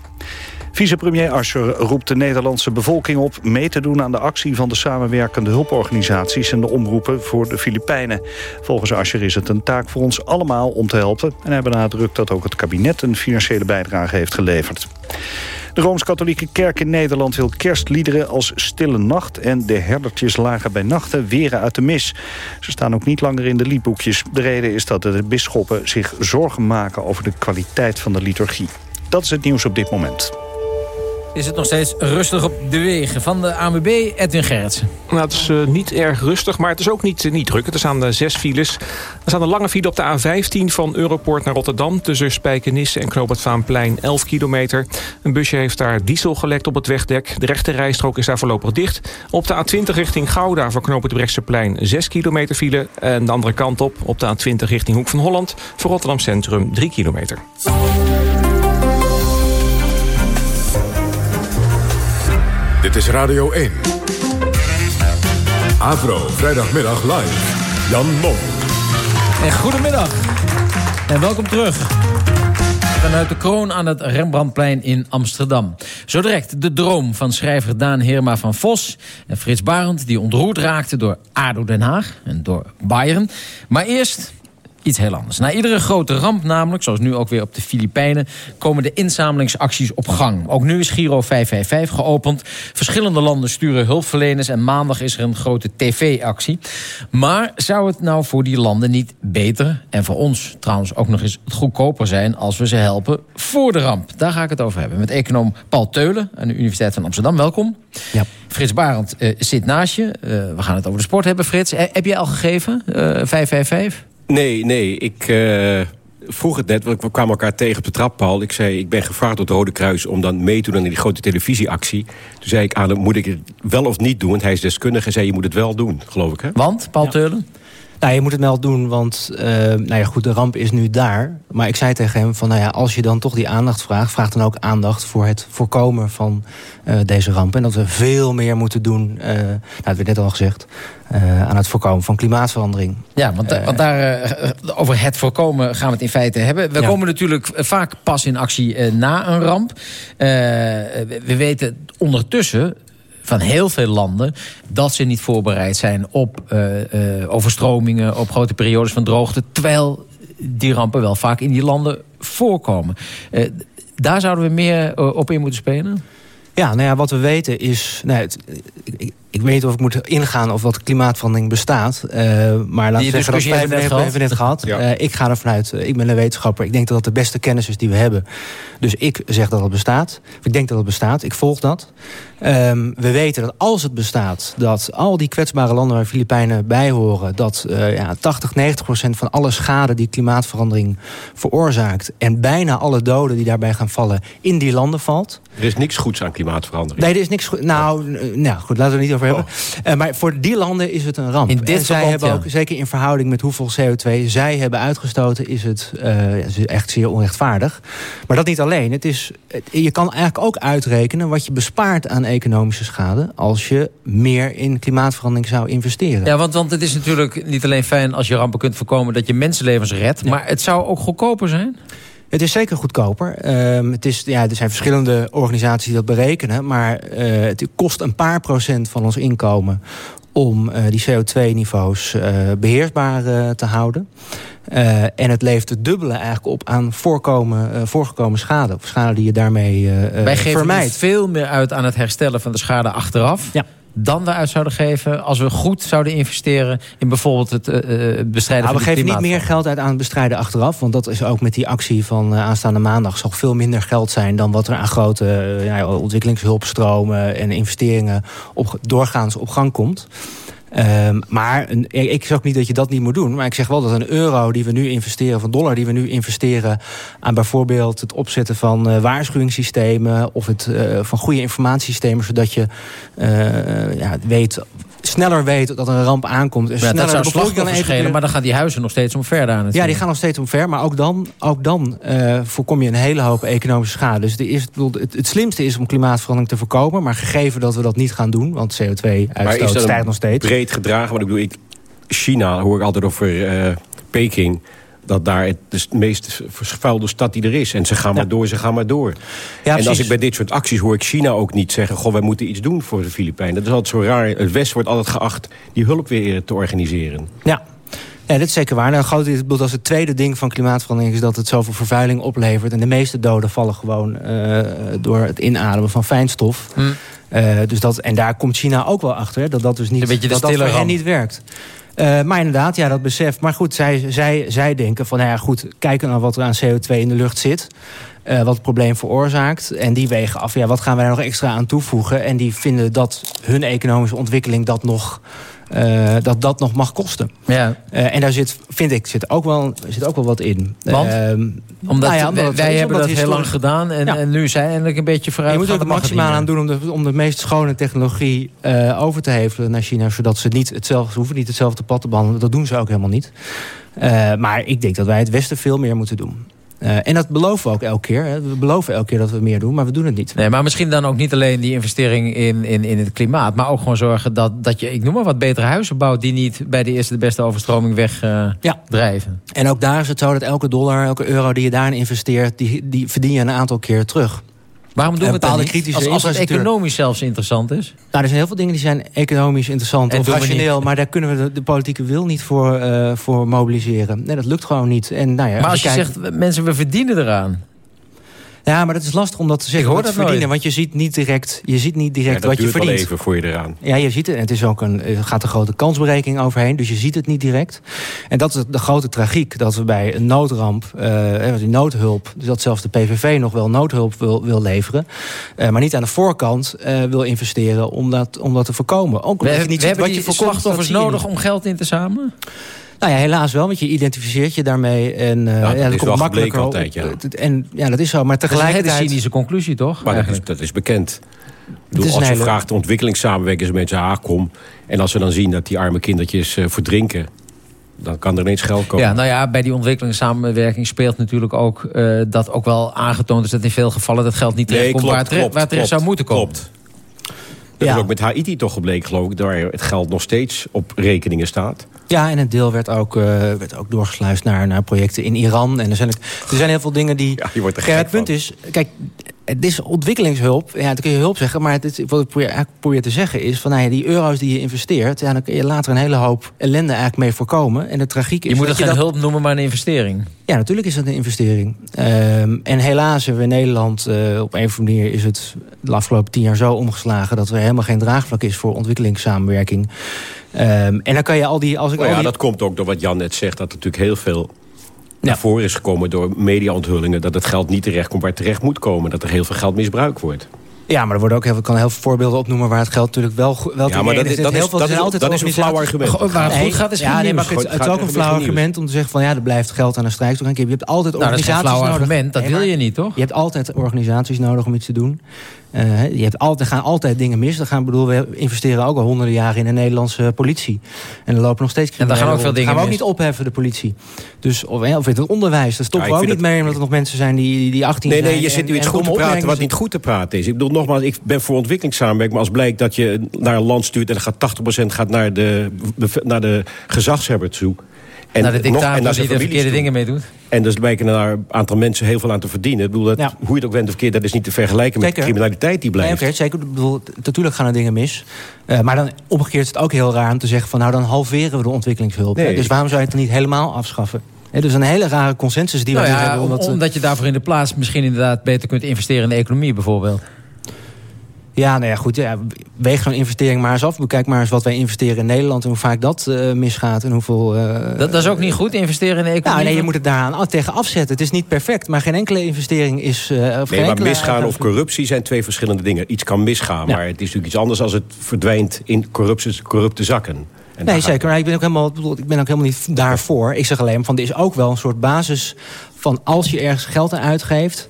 Vicepremier Asscher roept de Nederlandse bevolking op... mee te doen aan de actie van de samenwerkende hulporganisaties... en de omroepen voor de Filipijnen. Volgens Asscher is het een taak voor ons allemaal om te helpen... en hij benadrukt dat ook het kabinet een financiële bijdrage heeft geleverd. De Rooms-Katholieke Kerk in Nederland wil kerstliederen als Stille Nacht... en De Herdertjes Lagen bij Nachten weren uit de mis. Ze staan ook niet langer in de liedboekjes. De reden is dat de bisschoppen zich zorgen maken over de kwaliteit van de liturgie. Dat is het nieuws op dit moment is het nog steeds rustig op de wegen. Van de ANWB, Edwin Gerritsen. Nou, het is uh, niet erg rustig, maar het is ook niet, uh, niet druk. Er staan uh, zes files. Er staat een lange file op de A15 van Europoort naar Rotterdam... tussen Spijkenisse en Knoop Vaanplein, 11 kilometer. Een busje heeft daar diesel gelekt op het wegdek. De rechte rijstrook is daar voorlopig dicht. Op de A20 richting Gouda voor Knoop het Brechtseplein 6 kilometer file. En de andere kant op, op de A20 richting Hoek van Holland... voor Rotterdam Centrum 3 kilometer. Dit is Radio 1. Avro, vrijdagmiddag live. Jan Mom. En goedemiddag. En welkom terug. Vanuit de kroon aan het Rembrandtplein in Amsterdam. Zo direct de droom van schrijver Daan Heerma van Vos... en Frits Barend, die ontroerd raakte door ADO Den Haag en door Bayern. Maar eerst iets heel anders. Na iedere grote ramp namelijk, zoals nu ook weer op de Filipijnen... komen de inzamelingsacties op gang. Ook nu is Giro 555 geopend. Verschillende landen sturen hulpverleners... en maandag is er een grote tv-actie. Maar zou het nou voor die landen niet beter... en voor ons trouwens ook nog eens goedkoper zijn... als we ze helpen voor de ramp? Daar ga ik het over hebben. Met econoom Paul Teulen aan de Universiteit van Amsterdam. Welkom. Ja. Frits Barend uh, zit naast je. Uh, we gaan het over de sport hebben, Frits. Uh, heb je al gegeven, 555? Nee, nee. Ik uh, vroeg het net, want we kwamen elkaar tegen op de trap, Paul. Ik zei, ik ben gevraagd door het Rode Kruis om dan mee te doen aan die grote televisieactie. Toen zei ik aan hem, moet ik het wel of niet doen? Want hij is deskundige en zei, je moet het wel doen, geloof ik. Hè? Want, Paul ja. Teulen? Nou, je moet het wel doen, want uh, nou ja, goed, de ramp is nu daar. Maar ik zei tegen hem van, nou ja, als je dan toch die aandacht vraagt... vraag dan ook aandacht voor het voorkomen van uh, deze ramp. En dat we veel meer moeten doen, uh, nou, dat werd net al gezegd... aan het voorkomen van klimaatverandering. Ja, want, want daar, over het voorkomen gaan we het in feite hebben. We ja. komen natuurlijk vaak pas in actie na een ramp. we weten ondertussen van heel veel landen... dat ze niet voorbereid zijn op uh, uh, overstromingen... op grote periodes van droogte... terwijl die rampen wel vaak in die landen voorkomen. Uh, daar zouden we meer op in moeten spelen? Ja, nou ja, wat we weten is... Nou, het, ik weet niet of ik moet ingaan of wat klimaatverandering bestaat. Uh, maar laten we zeggen dat we even, net, even net gehad. Ja. Uh, ik ga ervan uit, uh, ik ben een wetenschapper. Ik denk dat dat de beste kennis is die we hebben. Dus ik zeg dat het bestaat. Ik denk dat het bestaat. Ik volg dat. Um, we weten dat als het bestaat, dat al die kwetsbare landen waar Filipijnen bij horen... dat ja, 80, 90 procent van alle schade die klimaatverandering veroorzaakt... en bijna alle doden die daarbij gaan vallen in die landen valt. Er is niks goeds aan klimaatverandering. Nee, er is niks goed. Nou, nou goed, laten we het niet over hebben. Oh. Uh, maar voor die landen is het een ramp. In dit en zij verband, hebben ja. ook, zeker in verhouding met hoeveel CO2 zij hebben uitgestoten, is het uh, echt zeer onrechtvaardig. Maar dat niet alleen. Het is, je kan eigenlijk ook uitrekenen wat je bespaart aan economische schade als je meer in klimaatverandering zou investeren. Ja, want, want het is natuurlijk niet alleen fijn als je rampen kunt voorkomen dat je mensenlevens redt, ja. maar het zou ook goedkoper zijn. Het is zeker goedkoper. Uh, het is, ja, er zijn verschillende organisaties die dat berekenen. Maar uh, het kost een paar procent van ons inkomen om uh, die CO2-niveaus uh, beheersbaar te houden. en het levert het dubbele eigenlijk op aan voorkomen, voorgekomen schade. Of schade die je daarmee Wij geven vermijdt. veel meer uit aan het herstellen van de schade achteraf. Ja dan eruit zouden geven... als we goed zouden investeren in bijvoorbeeld het uh, bestrijden nou, van We geven niet meer geld uit aan het bestrijden achteraf. Want dat is ook met die actie van uh, aanstaande maandag... zal veel minder geld zijn dan wat er aan grote uh, ja, ontwikkelingshulpstromen... en investeringen op, doorgaans op gang komt. Um, maar een, ik zeg ook niet dat je dat niet moet doen. Maar ik zeg wel dat een euro die we nu investeren... of een dollar die we nu investeren... aan bijvoorbeeld het opzetten van uh, waarschuwingssystemen... of het uh, van goede informatiesystemen... zodat je uh, ja, weet sneller weet dat een ramp aankomt. En ja, dat zou de slachtoffers schelen, maar dan gaan die huizen nog steeds omver daar natuurlijk. Ja, die gaan nog steeds omver, maar ook dan, ook dan uh, voorkom je een hele hoop economische schade. Dus de eerste, het, het slimste is om klimaatverandering te voorkomen, maar gegeven dat we dat niet gaan doen, want CO2-uitstoot stijgt nog steeds. breed gedragen? Want ik bedoel, ik, China hoor ik altijd over uh, Peking dat daar het de meest vervuilde stad die er is. En ze gaan maar door, ze gaan maar door. Ja, en precies. als ik bij dit soort acties hoor ik China ook niet zeggen... goh, wij moeten iets doen voor de Filipijnen. Dat is altijd zo raar. Het West wordt altijd geacht die hulp weer te organiseren. Ja. Ja, dat is zeker waar. Nou, groot, als het tweede ding van klimaatverandering is dat het zoveel vervuiling oplevert. En de meeste doden vallen gewoon uh, door het inademen van fijnstof. Uh, dus dat, en daar komt China ook wel achter. Dat dat dus niet, dat, dat, dat voor hen niet werkt. Uh, maar inderdaad, ja, dat besef. Maar goed, zij, zij, zij denken van, nou ja, goed, kijken naar wat er aan CO2 in de lucht zit. Uh, wat het probleem veroorzaakt. En die wegen af, ja, wat gaan wij er nog extra aan toevoegen? En die vinden dat hun economische ontwikkeling dat nog... Uh, dat dat nog mag kosten. Ja. Uh, en daar zit, vind ik, zit ook wel, zit ook wel wat in. Want? Uh, omdat, nou ja, omdat wij, hebben omdat dat heel lang gedaan en, Ja. en nu zijn eindelijk een beetje vooruit. je moet er het maximaal aan doen om de, om de meest schone technologie uh, over te hevelen naar China. Zodat ze niet hetzelfde, ze hoeven niet hetzelfde pad te behandelen. Dat doen ze ook helemaal niet. Maar ik denk dat wij het Westen veel meer moeten doen. En dat beloven we ook elke keer. Hè. We beloven elke keer dat we meer doen, maar we doen het niet. Nee, maar misschien dan ook niet alleen die investering in, in, in het klimaat... maar ook gewoon zorgen dat, dat je, ik noem maar wat, betere huizen bouwt... die niet bij de eerste de beste overstroming wegdrijven. ja. En ook daar is het zo dat elke dollar, elke euro die je daarin investeert... die, die verdien je een aantal keer terug. Waarom doen we het dan niet? Als, als het economisch zelfs interessant is? Nou, er zijn heel veel dingen die zijn economisch interessant en of rationeel... maar daar kunnen we de, politieke wil niet voor, uh, voor mobiliseren. Nee, dat lukt gewoon niet. En, nou ja, maar als je, je zegt, mensen, we verdienen eraan... Ja, maar dat is lastig om dat te zeggen. Ik hoor dat verdienen, want je ziet niet direct, je ziet niet direct wat je verdient. Wel even voor je eraan. Ja, je ziet het. Het is ook een, er gaat een grote kansberekening overheen, dus je ziet het niet direct. En dat is de grote tragiek, dat we bij een noodramp, uh, die noodhulp, dus dat zelfs de PVV nog wel noodhulp wil, wil leveren, uh, maar niet aan de voorkant uh, wil investeren om dat, om dat te voorkomen. Ook we, je niet we hebben wat je slachtoffers nodig om geld in te zamelen? Nou ja, helaas wel, want je identificeert je daarmee. En, uh, ja, dat, is komt makkelijker altijd, ja. En ja, dat is zo. Maar tegelijkertijd... Dat is een cynische conclusie, toch? Maar dat is, dat is, bekend. Bedoel, als je hele... vraagt ontwikkelingssamenwerking met mensen aankom... en als ze dan zien dat die arme kindertjes uh, verdrinken... dan kan er ineens geld komen. Ja, nou ja, bij die ontwikkelingssamenwerking speelt natuurlijk ook... Uh, dat ook wel aangetoond is dat in veel gevallen dat geld niet terecht komt... waar het, klopt, waar zou moeten komen. Klopt. Dat ja. is ook met Haiti toch gebleken, geloof ik... waar het geld nog steeds op rekeningen staat. Ja, en een deel werd ook, uh, werd ook doorgesluist naar, naar projecten in Iran. En er zijn, er zijn heel veel dingen die... Ja, je wordt er kijk, het punt is, kijk, het is ontwikkelingshulp. Ja, dan kun je hulp zeggen. Maar het is, wat ik probeer, probeer te zeggen is... van nou ja, die euro's die je investeert... Ja, dan kun je later een hele hoop ellende eigenlijk mee voorkomen. En de tragiek is... Je moet het geen dat... hulp noemen, maar een investering. Ja, natuurlijk is dat een investering. Um, en helaas hebben we in Nederland... Uh, op een of andere manier is het de afgelopen tien jaar zo omgeslagen... dat er helemaal geen draagvlak is voor ontwikkelingssamenwerking. Um, en dan kan je al die... Als ik nou ja, al die... dat komt ook door wat Jan net zegt... dat er natuurlijk heel veel naar voren is gekomen door media-onthullingen... dat het geld niet terecht komt waar het terecht moet komen. Dat er heel veel geld misbruikt wordt. Ja, maar er worden ook heel, ik kan heel veel voorbeelden opnoemen... waar het geld natuurlijk wel, wel ja, maar dat, is, dat, is, dat, is, altijd dat is een flauw argument. Waar het goed gaat is ja, nee, maar het, het is ook een flauw argument om te zeggen... van ja, er blijft geld aan een strijkstok. Je hebt altijd organisaties nou, dat is een flauw argument, dat wil je niet, toch? Je hebt altijd organisaties nodig om iets te doen. Uh, je hebt altijd, er gaan altijd dingen mis. Er gaan, bedoel, we investeren ook al honderden jaren in de Nederlandse politie. En er lopen nog steeds En daar gaan ook veel dingen gaan we ook niet opheffen, de politie. Dus, of, of in het onderwijs, daar stoppen ja, we ook niet mee... omdat er nog mensen zijn die, die 18 nee, zijn. Nee, je zit nu iets goed te praten wat niet goed te praten is. Ik bedoel, nogmaals, ik ben voor ontwikkelingssamenwerking... maar als blijkt dat je naar een land stuurt... en dan gaat 80% gaat naar de, naar de gezagshebber toe... En naar de dictator nog, en die de verkeerde dingen mee doet. En dus blijken er een aantal mensen heel veel aan te verdienen. Ik bedoel, dat, ja. hoe je het ook went of verkeerd, dat is niet te vergelijken met de criminaliteit die blijft. Nee, okay, zeker. Ik bedoel, natuurlijk gaan er dingen mis. Uh, maar dan omgekeerd is het ook heel raar om te zeggen van... nou, dan halveren we de ontwikkelingshulp. Nee. Dus waarom zou je het dan niet helemaal afschaffen? He, dus een hele rare consensus die nou we ja, hebben. Omdat, omdat je daarvoor in de plaats misschien inderdaad beter kunt investeren in de economie bijvoorbeeld. Ja, nou ja, goed. Ja, weeg zo'n investering maar eens af. Bekijk maar eens wat wij investeren in Nederland... en hoe vaak dat uh, misgaat en hoeveel... Uh, dat, dat, is ook niet goed, investeren in de economie? Nou, nee, je moet het daaraan tegen afzetten. Het is niet perfect, maar geen enkele investering is... Uh, of nee, maar misgaan of corruptie zijn twee verschillende dingen. Iets kan misgaan, ja. maar het is natuurlijk iets anders... als het verdwijnt in corrupte, corrupte zakken. En nee, zeker. Maar ik ben, ook helemaal, ik ben ook helemaal niet daarvoor. Ik zeg alleen, van, er is ook wel een soort basis van... als je ergens geld aan uitgeeft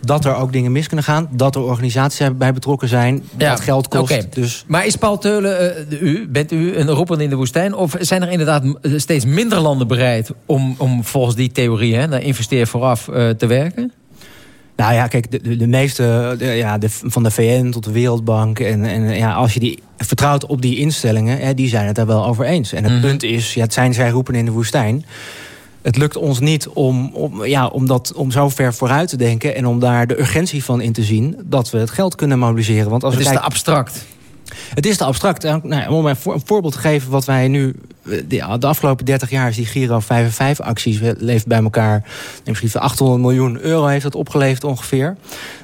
dat er ook dingen mis kunnen gaan. Dat er organisaties bij betrokken zijn. Ja, dat geld kost. Okay. Dus... Maar is Paul Teulen, uh, u, bent u een roeper in de woestijn? Of zijn er inderdaad steeds minder landen bereid... om, om volgens die theorie, hè, naar investeer vooraf, uh, te werken? Nou ja, kijk, de, de meeste de, ja, de, van de VN tot de Wereldbank... en, en ja, als je die vertrouwt op die instellingen... Hè, die zijn het daar wel over eens. En het mm -hmm. punt is, ja, het zijn zij roepen in de woestijn het lukt ons niet om, om, ja, om, dat, om zo ver vooruit te denken... en om daar de urgentie van in te zien dat we het geld kunnen mobiliseren. Want als het is kijken, te abstract. Het is te abstract. Nou, om een voorbeeld te geven wat wij nu... De, afgelopen 30 jaar is die Giro 5 acties leeft bij elkaar... misschien 800 miljoen euro heeft dat opgeleverd ongeveer.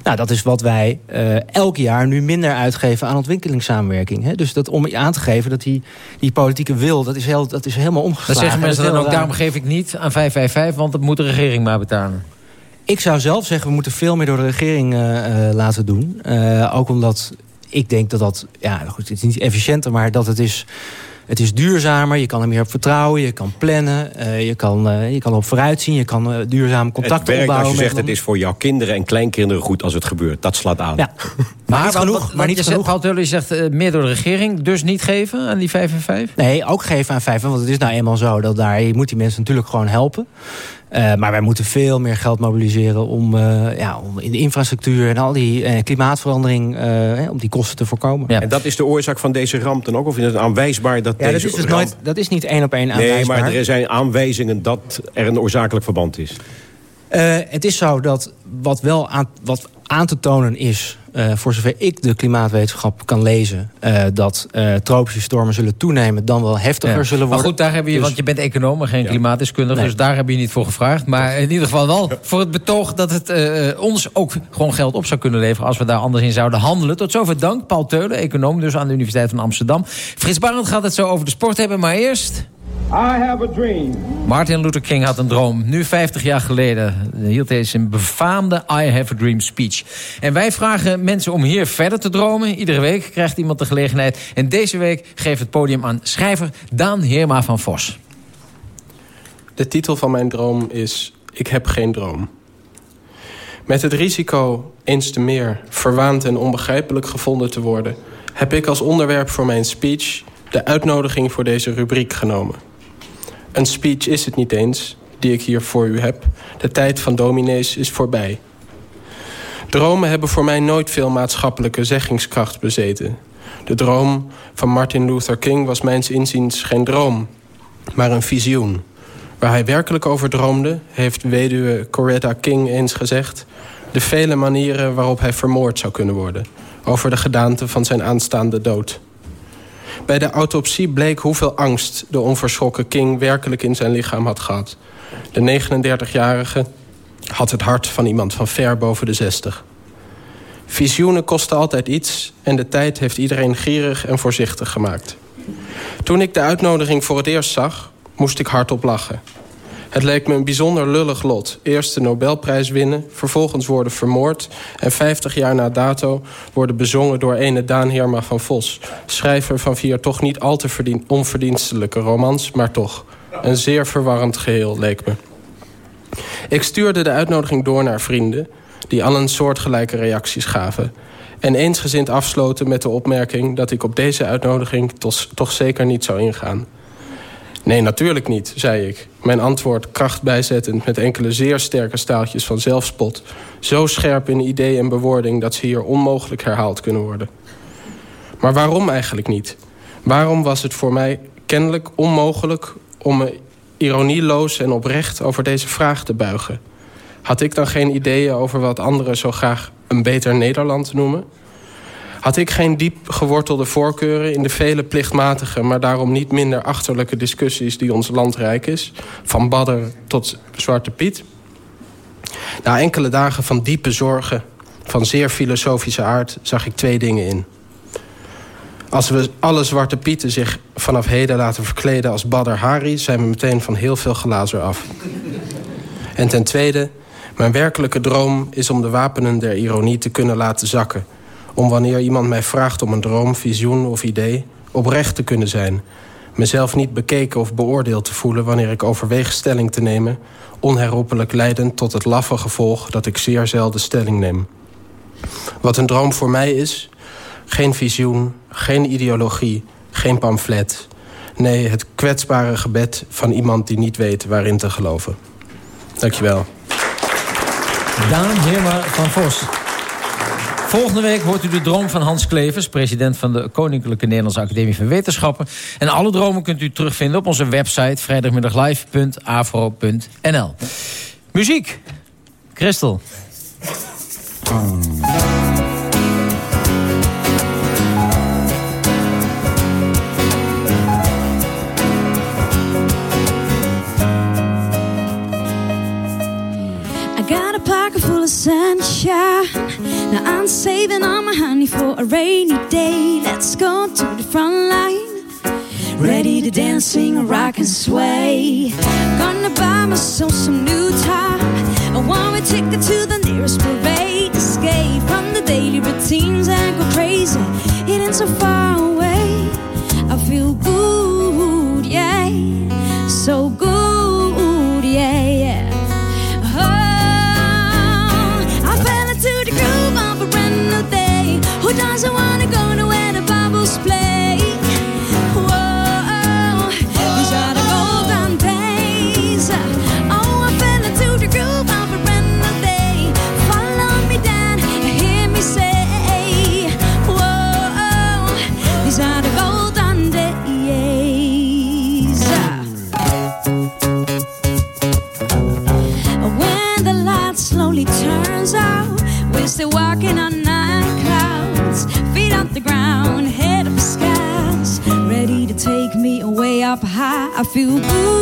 Nou, dat is wat wij uh, elk jaar nu minder uitgeven aan ontwikkelingssamenwerking. Hè? Dus dat om aan te geven dat die, die politieke wil... dat is, heel, dat is helemaal omgeslagen. Dan zeggen mensen dan ook, daarom geef ik niet aan 555... want dat moet de regering maar betalen. Ik zou zelf zeggen, we moeten veel meer door de regering uh, laten doen. Uh, ook omdat ik denk dat dat, ja, goed, het is niet efficiënter, maar dat het is. Het is duurzamer, je kan er meer op vertrouwen, je kan plannen, uh, je, kan, uh, je kan op vooruit zien, je kan uh, duurzaam contact het opbouwen. Als je zegt, het is voor jouw kinderen en kleinkinderen goed als het gebeurt. Dat slaat aan. Ja. maar, maar niet genoeg. Wat, maar niet je genoeg. Zegt, Paul je zegt meer door de regering, dus niet geven aan die 5 en 5? Nee, ook geven aan 5. Want het is nou eenmaal zo dat daar, je moet die mensen natuurlijk gewoon helpen. Maar wij moeten veel meer geld mobiliseren om, ja, om in de infrastructuur en al die klimaatverandering, om die kosten te voorkomen. Ja. En dat is de oorzaak van deze ramp dan ook? Of is het aanwijsbaar dat ja, deze dat is, dus nooit, dat is niet één op één aanwijsbaar. Nee, maar er zijn aanwijzingen dat er een oorzakelijk verband is. het is zo dat wat wel aan, wat aan te tonen is uh, voor zover ik de klimaatwetenschap kan lezen... Uh, dat uh, tropische stormen zullen toenemen, dan wel heftiger zullen worden. Maar goed, daar heb je, dus, want je bent econoom, maar geen ja. klimaatdeskundige... dus daar heb je niet voor gevraagd. Maar in ieder geval wel voor het betoog dat het ons ook gewoon geld op zou kunnen leveren... als we daar anders in zouden handelen. Tot zover dank, Paul Teulen, econoom dus aan de Universiteit van Amsterdam. Frits Barend gaat het zo over de sport hebben, maar eerst... I have a dream. Martin Luther King had een droom. Nu 50 jaar geleden hield hij zijn befaamde I have a dream speech. En wij vragen mensen om hier verder te dromen. Iedere week krijgt iemand de gelegenheid. En deze week geeft het podium aan schrijver Daan Heerma van Vos. De titel van mijn droom is Ik heb geen droom. Met het risico eens te meer verwaand en onbegrijpelijk gevonden te worden... heb ik als onderwerp voor mijn speech de uitnodiging voor deze rubriek genomen. Een speech is het niet eens, die ik hier voor u heb. De tijd van dominees is voorbij. Dromen hebben voor mij nooit veel maatschappelijke zeggingskracht bezeten. De droom van Martin Luther King was mijns inziens geen droom, maar een visioen. Waar hij werkelijk over droomde, heeft weduwe Coretta King eens gezegd... de vele manieren waarop hij vermoord zou kunnen worden... over de gedaante van zijn aanstaande dood... Bij de autopsie bleek hoeveel angst de onverschrokken King werkelijk in zijn lichaam had gehad. De 39-jarige had het hart van iemand van ver boven de 60. Visioenen kosten altijd iets en de tijd heeft iedereen gierig en voorzichtig gemaakt. Toen ik de uitnodiging voor het eerst zag, moest ik hardop lachen. Het leek me een bijzonder lullig lot. Eerst de Nobelprijs winnen, vervolgens worden vermoord... en 50 jaar na dato worden bezongen door ene Daan Heerma van Vos... schrijver van vier toch niet al te onverdienstelijke romans... maar toch, een zeer verwarrend geheel leek me. Ik stuurde de uitnodiging door naar vrienden... die allen soortgelijke reacties gaven... en eensgezind afsloten met de opmerking... dat ik op deze uitnodiging toch zeker niet zou ingaan... Nee, natuurlijk niet, zei ik. Mijn antwoord kracht bijzettend met enkele zeer sterke staaltjes van zelfspot. Zo scherp in idee en bewoording dat ze hier onmogelijk herhaald kunnen worden. Maar waarom eigenlijk niet? Waarom was het voor mij kennelijk onmogelijk om me ironieloos en oprecht over deze vraag te buigen? Had ik dan geen ideeën over wat anderen zo graag een beter Nederland noemen? Had ik geen diep gewortelde voorkeuren in de vele plichtmatige... maar daarom niet minder achterlijke discussies die ons land rijk is... van Badder tot Zwarte Piet? Na enkele dagen van diepe zorgen, van zeer filosofische aard... zag ik twee dingen in. Als we alle Zwarte Pieten zich vanaf heden laten verkleden als Badr Hari... zijn we meteen van heel veel glazer af. En ten tweede, mijn werkelijke droom is om de wapenen der ironie te kunnen laten zakken om wanneer iemand mij vraagt om een droom, visioen of idee... oprecht te kunnen zijn. Mezelf niet bekeken of beoordeeld te voelen... wanneer ik overweeg stelling te nemen... onherroepelijk leidend tot het laffe gevolg... dat ik zeer zelden stelling neem. Wat een droom voor mij is... geen visioen, geen ideologie, geen pamflet... Nee, het kwetsbare gebed van iemand die niet weet waarin te geloven. Dankjewel. Daan Heerma van Vos. Volgende week hoort u de droom van Hans Klevers... president van de Koninklijke Nederlandse Academie van Wetenschappen. En alle dromen kunt u terugvinden op onze website... vrijdagmiddaglive.afro.nl. Muziek. Christel. Full of sunshine. Now I'm saving all my honey for a rainy day. Let's go to the front line. Ready to dance, sing, rock and sway. Gonna buy myself some new tie. I want a ticket to the nearest parade. Escape from the daily routines and go crazy. It ain't so far away. eyes and feel blue.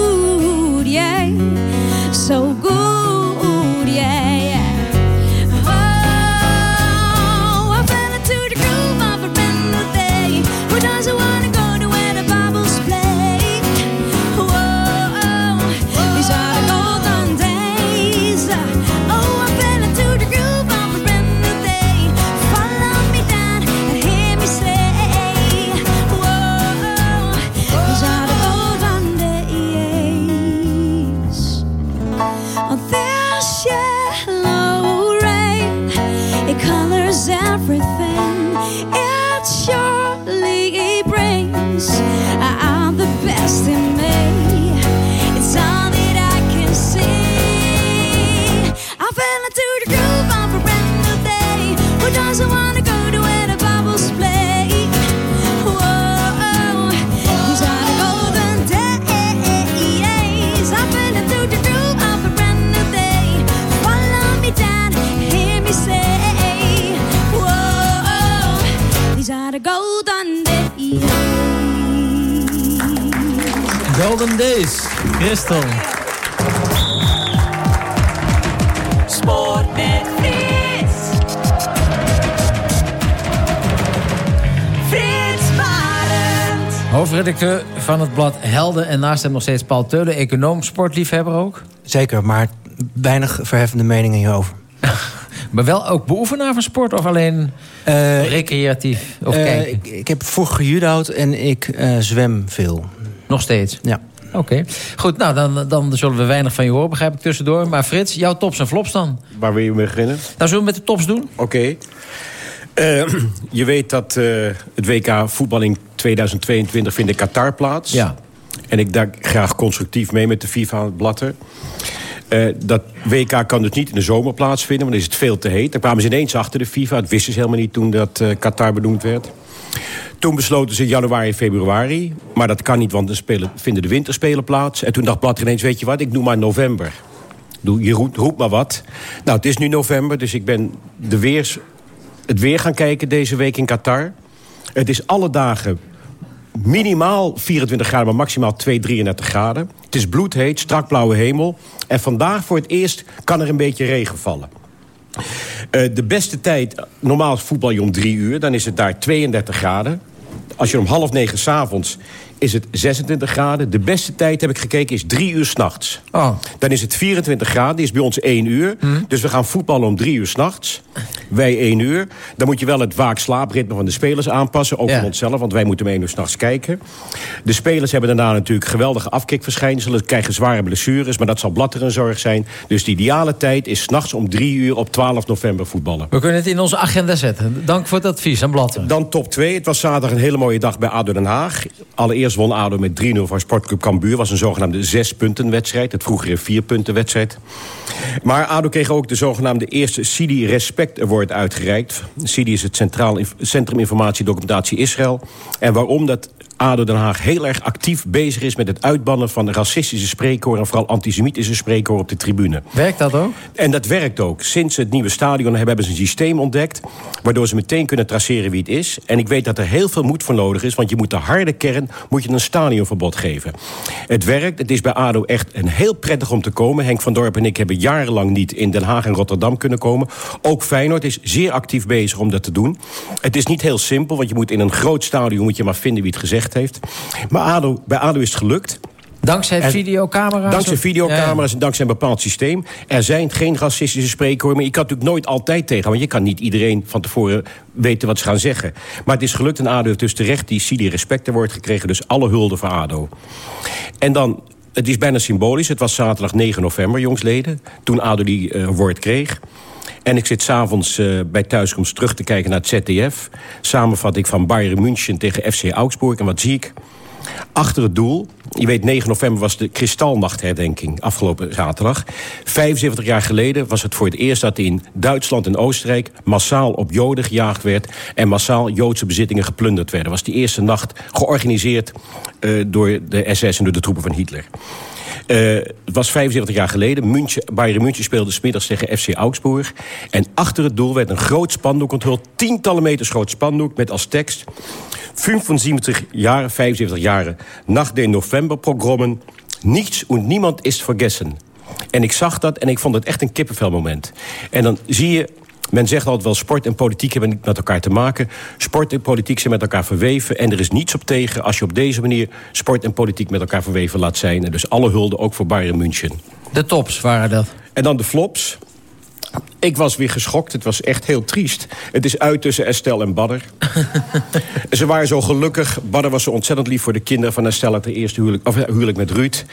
Sport met Frits. Frits Barend. Hoofdredacteur van het blad Helden. En naast hem nog steeds Paul Teulen, econoom, sportliefhebber ook. Zeker, maar weinig verheffende meningen hierover. maar wel ook beoefenaar van sport of alleen uh, recreatief? Of uh, kijken? Ik, ik, heb vroeger gejudo'd en ik uh, zwem veel. Nog steeds? Ja. Oké. Goed, nou, dan, dan zullen we weinig van je horen, begrijp ik tussendoor. Maar Frits, jouw tops en flops dan? Waar wil je mee beginnen? Nou, zullen we met de tops doen? Oké. Okay. Uh, je weet dat uh, het WK voetbal in 2022 vindt in Qatar plaats. Ja. En ik daar graag constructief mee met de FIFA Blatter. Uh, dat WK kan dus niet in de zomer plaatsvinden, want dan is het veel te heet. Daar kwamen ze ineens achter de FIFA. Het wisten ze helemaal niet toen dat Qatar benoemd werd. Toen besloten ze januari februari. Maar dat kan niet, want dan spelen, vinden de winterspelen plaats. En toen dacht Blatter ineens, weet je wat, ik noem maar november. Je roept, roep maar wat. Nou, het is nu november, dus ik ben de weers, het weer gaan kijken deze week in Qatar. Het is alle dagen minimaal 24 graden, maar maximaal 2, 33 graden. Het is bloedheet, strak blauwe hemel. En vandaag voor het eerst kan er een beetje regen vallen. Uh, de beste tijd, normaal voetbal je om drie uur, dan is het daar 32 graden. Als je om half negen s'avonds is het 26 graden. De beste tijd, heb ik gekeken, is drie uur s'nachts. Oh. Dan is het 24 graden, die is bij ons één uur. Hm. Dus we gaan voetballen om drie uur s'nachts. Wij één uur. Dan moet je wel het waak-slaapritme van de spelers aanpassen. Ook Ja. van onszelf, want wij moeten om één uur s'nachts kijken. De spelers hebben daarna natuurlijk geweldige afkikverschijnselen. Krijgen zware blessures, maar dat zal Blatter een zorg zijn. Dus de ideale tijd is s'nachts om drie uur op 12 november voetballen. We kunnen het in onze agenda zetten. Dank voor het advies aan Blatter. Dan top 2. Het was zaterdag een hele mooie dag bij ADO Den Haag. Allereerst won ADO met 3-0 van Sportclub Cambuur. was een zogenaamde zes-punten-wedstrijd. Het vroegere vier-punten-wedstrijd. Maar ADO kreeg ook de zogenaamde eerste Sidi Respect Award uitgereikt. Sidi is het Centraal Centrum Informatie Documentatie Israël. En waarom dat ADO Den Haag heel erg actief bezig is... met het uitbannen van racistische spreekkoren... en vooral antisemitische spreekkoren op de tribune. Werkt dat ook? En dat werkt ook. Sinds het nieuwe stadion hebben ze een systeem ontdekt... waardoor ze meteen kunnen traceren wie het is. En ik weet dat er heel veel moed voor nodig is... want je moet de harde kern moet je een stadionverbod geven. Het werkt. Het is bij ADO echt een heel prettig om te komen. Henk van Dorp en ik hebben jarenlang niet in Den Haag en Rotterdam kunnen komen. Ook Feyenoord is zeer actief bezig om dat te doen. Het is niet heel simpel, want je moet in een groot stadion... moet je maar vinden wie het gezegd heeft. Maar ADO, bij ADO is het gelukt. Dankzij En- videocamera's? Dankzij videocamera's en dankzij een bepaald systeem. Er zijn geen racistische spreekwoorden. Maar je kan natuurlijk nooit altijd tegen. Want je kan niet iedereen van tevoren weten wat ze gaan zeggen. Maar het is gelukt en ADO heeft dus terecht die Sidi Respect Award gekregen. Dus alle hulde voor ADO. En dan, het is bijna symbolisch. Het was zaterdag 9 november, jongsleden. Toen ADO die eh, award kreeg. En ik zit s'avonds eh bij thuiskomst terug te kijken naar het ZDF. Samenvatting van Bayern München tegen FC Augsburg. En wat zie ik? Achter het doel, je weet 9 november was de Kristalnachtherdenking afgelopen zaterdag. 75 jaar geleden was het voor het eerst dat in Duitsland en Oostenrijk massaal op Joden gejaagd werd en massaal Joodse bezittingen geplunderd werden. was die eerste nacht georganiseerd eh, door de SS en door de troepen van Hitler. Het was 75 jaar geleden. München, Bayern München speelde smiddags tegen FC Augsburg. En achter het doel werd een groot spandoek onthuld. Tientallen meters groot spandoek met als tekst... 75 jaar, 75 jaren, nach de Novemberprogrammen... Niets en niemand is vergessen. En ik zag dat en ik vond het echt een kippenvelmoment. En dan zie je men zegt altijd wel, sport en politiek hebben niet met elkaar te maken. Sport en politiek zijn met elkaar verweven. En er is niets op tegen als je op deze manier sport en politiek met elkaar verweven laat zijn. En dus alle hulde ook voor Bayern München. De tops waren dat. En dan de flops. Ik was weer geschokt. Het was echt heel triest. Het is uit tussen Estelle en Badder. Ze waren zo gelukkig. Badder was zo ontzettend lief voor de kinderen van Estelle... het eerste huwelijk, of, huwelijk met Ruud.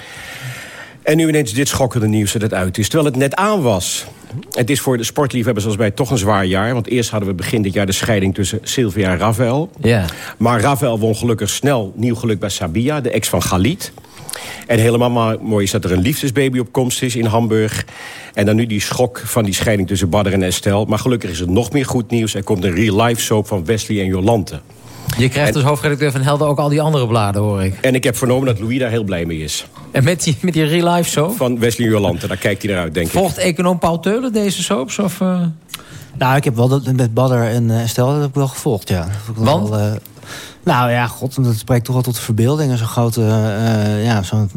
En nu ineens dit schokkende nieuws dat het uit is. Terwijl het net aan was. Het is voor de sportliefhebbers zoals mij toch een zwaar jaar. Want eerst hadden we begin dit jaar de scheiding tussen Sylvia en Rafael. Ja. Maar Rafael won gelukkig snel nieuw geluk bij Sabia, de ex van Galit. En helemaal mooi is dat er een liefdesbaby op komst is in Hamburg. En dan nu die schok van die scheiding tussen Badder en Estelle. Maar gelukkig is er nog meer goed nieuws. Er komt een real-life soap van Wesley en Jolante. Je krijgt als hoofdredacteur van Helden ook al die andere bladen, hoor ik. En ik heb vernomen dat Louis daar heel blij mee is. En met die, met die real life soap? Van Wesley en Jolante, daar kijkt hij naar uit, denk ik. Volgt econoom Paul Teulen deze soaps? Of, uh... Nou, ik heb wel dat met Badder en uh, Estelle dat heb ik wel gevolgd, ja. Want? Wel, uh, nou ja, god, dat spreekt toch wel tot de verbeelding. Zo'n groot, uh, ja, zo'n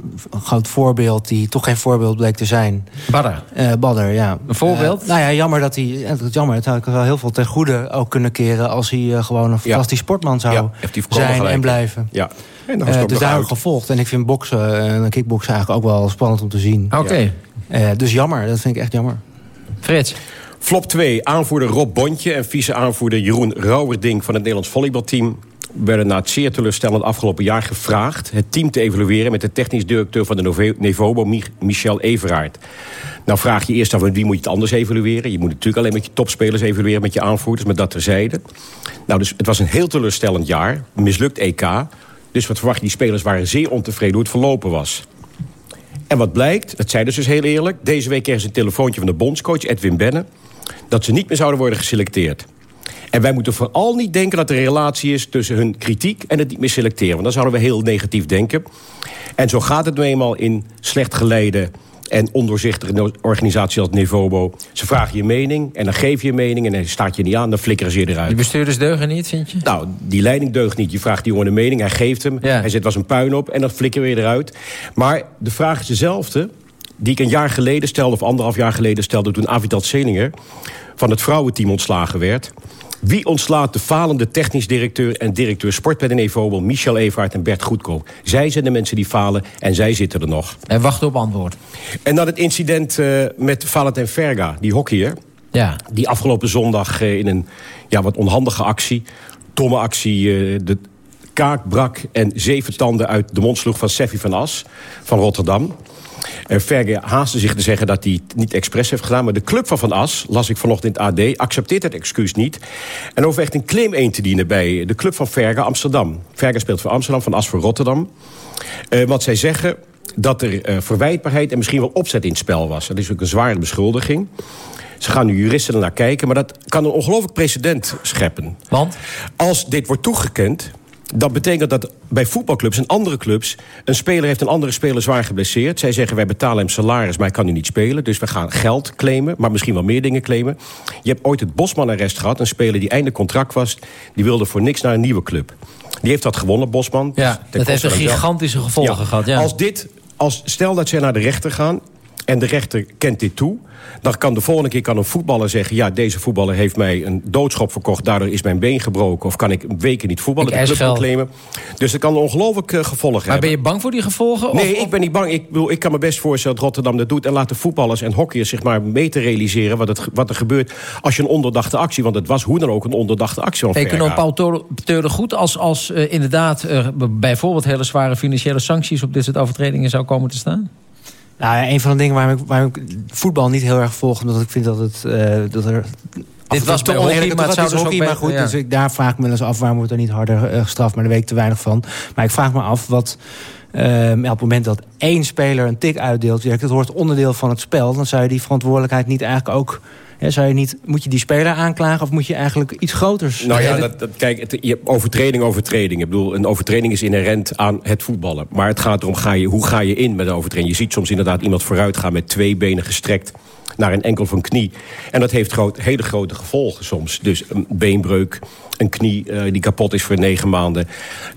groot voorbeeld die toch geen voorbeeld bleek te zijn. Badder? Uh, Badder, ja. Een voorbeeld? Uh, nou ja, jammer dat hij... Het is jammer, het had ik wel heel veel ten goede ook kunnen keren... als hij gewoon een fantastisch ja. sportman zou ja, zijn gelijk. en blijven. Ja. En dan uh, dus daar gevolgd. En ik vind boksen en kickboksen eigenlijk ook wel spannend om te zien. Oké. Okay. dus jammer, dat vind ik echt jammer. Frits? Flop 2, aanvoerder Rob Bontje en vice-aanvoerder Jeroen Rauwerding... van het Nederlands volleybalteam werden na het zeer teleurstellend afgelopen jaar gevraagd... het team te evalueren met de technisch directeur van de Nevobo, Michel Everaert. Nou vraag je eerst af, wie moet je het anders evalueren? Je moet natuurlijk alleen met je topspelers evalueren, met je aanvoerders, met dat terzijde. Nou, dus het was een heel teleurstellend jaar, mislukt EK. Dus wat verwacht je, die spelers waren zeer ontevreden hoe het verlopen was. En wat blijkt, dat zeiden ze dus heel eerlijk... deze week kregen ze een telefoontje van de bondscoach Edwin Benne... dat ze niet meer zouden worden geselecteerd. En wij moeten vooral niet denken dat er een relatie is tussen hun kritiek en het niet meer selecteren. Want dan zouden we heel negatief denken. En zo gaat het nu eenmaal in slecht geleide en ondoorzichtige organisaties als Nevobo. Ze vragen je mening en dan geef je je mening... en dan staat je niet aan, dan flikkeren ze je eruit. Die bestuurders deugen niet, vind je? Nou, die leiding deugt niet. Je vraagt die jongen een mening, hij geeft hem. Ja. Hij zet was een puin op en dan flikkeren we je eruit. Maar de vraag is dezelfde die ik een jaar geleden stelde... of anderhalf jaar geleden stelde toen Avital Zeninger... van het vrouwenteam ontslagen werd... Wie ontslaat de falende technisch directeur en directeur sport bij de Nevobel... Michel Everhard en Bert Goedkoop? Zij zijn de mensen die falen en zij zitten er nog. En wachten op antwoord. En dan het incident uh, met Valentin Verga, die hockeyer... Ja. die afgelopen zondag uh, in een ja, wat onhandige actie... domme actie, uh, de kaak brak en zeven tanden uit de mond sloeg... van Seffi van As van Rotterdam... Verge haastte zich te zeggen dat hij het niet expres heeft gedaan... maar de club van Van As, las ik vanochtend in het AD... accepteert het excuus niet. En overweegt een claim in te dienen bij de club van Verge Amsterdam. Verge speelt voor Amsterdam, Van As voor Rotterdam. Uh, wat zij zeggen dat er uh, verwijtbaarheid en misschien wel opzet in het spel was. Dat is ook een zware beschuldiging. Ze gaan nu juristen ernaar kijken, maar dat kan een ongelooflijk precedent scheppen. Want? Als dit wordt toegekend, dat betekent dat bij voetbalclubs en andere clubs... een speler heeft een andere speler zwaar geblesseerd. Zij zeggen, wij betalen hem salaris, maar hij kan nu niet spelen. Dus we gaan geld claimen, maar misschien wel meer dingen claimen. Je hebt ooit het Bosman-arrest gehad. Een speler die einde contract was, die wilde voor niks naar een nieuwe club. Die heeft dat gewonnen, Bosman. Ja, dat heeft een gigantische gevolgen ja, gehad. Ja. Als dit, als, stel dat zij naar de rechter gaan... en de rechter kent dit toe... dan kan de volgende keer kan een voetballer zeggen... ja, deze voetballer heeft mij een doodschop verkocht... daardoor is mijn been gebroken. Of kan ik weken niet voetballen, Ik de club claimen. Dus dat kan ongelooflijk uh, gevolgen Maar hebben. ben je bang voor die gevolgen? Nee, of, ik ben niet bang. Ik, bedoel, ik kan me best voorstellen dat Rotterdam dat doet... en laat de voetballers en hockeyers zich maar mee te realiseren... wat, het, wat er gebeurt als je een onderdachte actie... want het was hoe dan ook een onderdachte actie Econoom. Paul Teurde goed als, als uh, inderdaad uh, bijvoorbeeld hele zware financiële sancties... op dit soort overtredingen zou komen te staan? Nou ja, een van de dingen waarom ik, waarom ik voetbal niet heel erg volg... omdat ik vind dat, het, uh, dat er... Dit was bij hockey, maar het zou dus hockey, maar goed, ja. dus ik, daar vraag ik me eens af... waarom wordt er niet harder uh, gestraft, maar daar weet ik te weinig van. Maar ik vraag me af wat... Uh, op het moment dat één speler een tik uitdeelt... dat hoort onderdeel van het spel... dan zou je die verantwoordelijkheid niet eigenlijk ook zou je niet, moet je die speler aanklagen of moet je eigenlijk iets groters... Nou ja, dat, dat, kijk, het, je hebt overtreding, overtreding. Ik bedoel, een overtreding is inherent aan het voetballen. Maar het gaat erom, ga je, hoe ga je in met een overtreding? Je ziet soms inderdaad iemand vooruit gaan met twee benen gestrekt naar een enkel van knie. En dat heeft groot, hele grote gevolgen soms. Dus een beenbreuk, een knie uh, die kapot is voor negen maanden.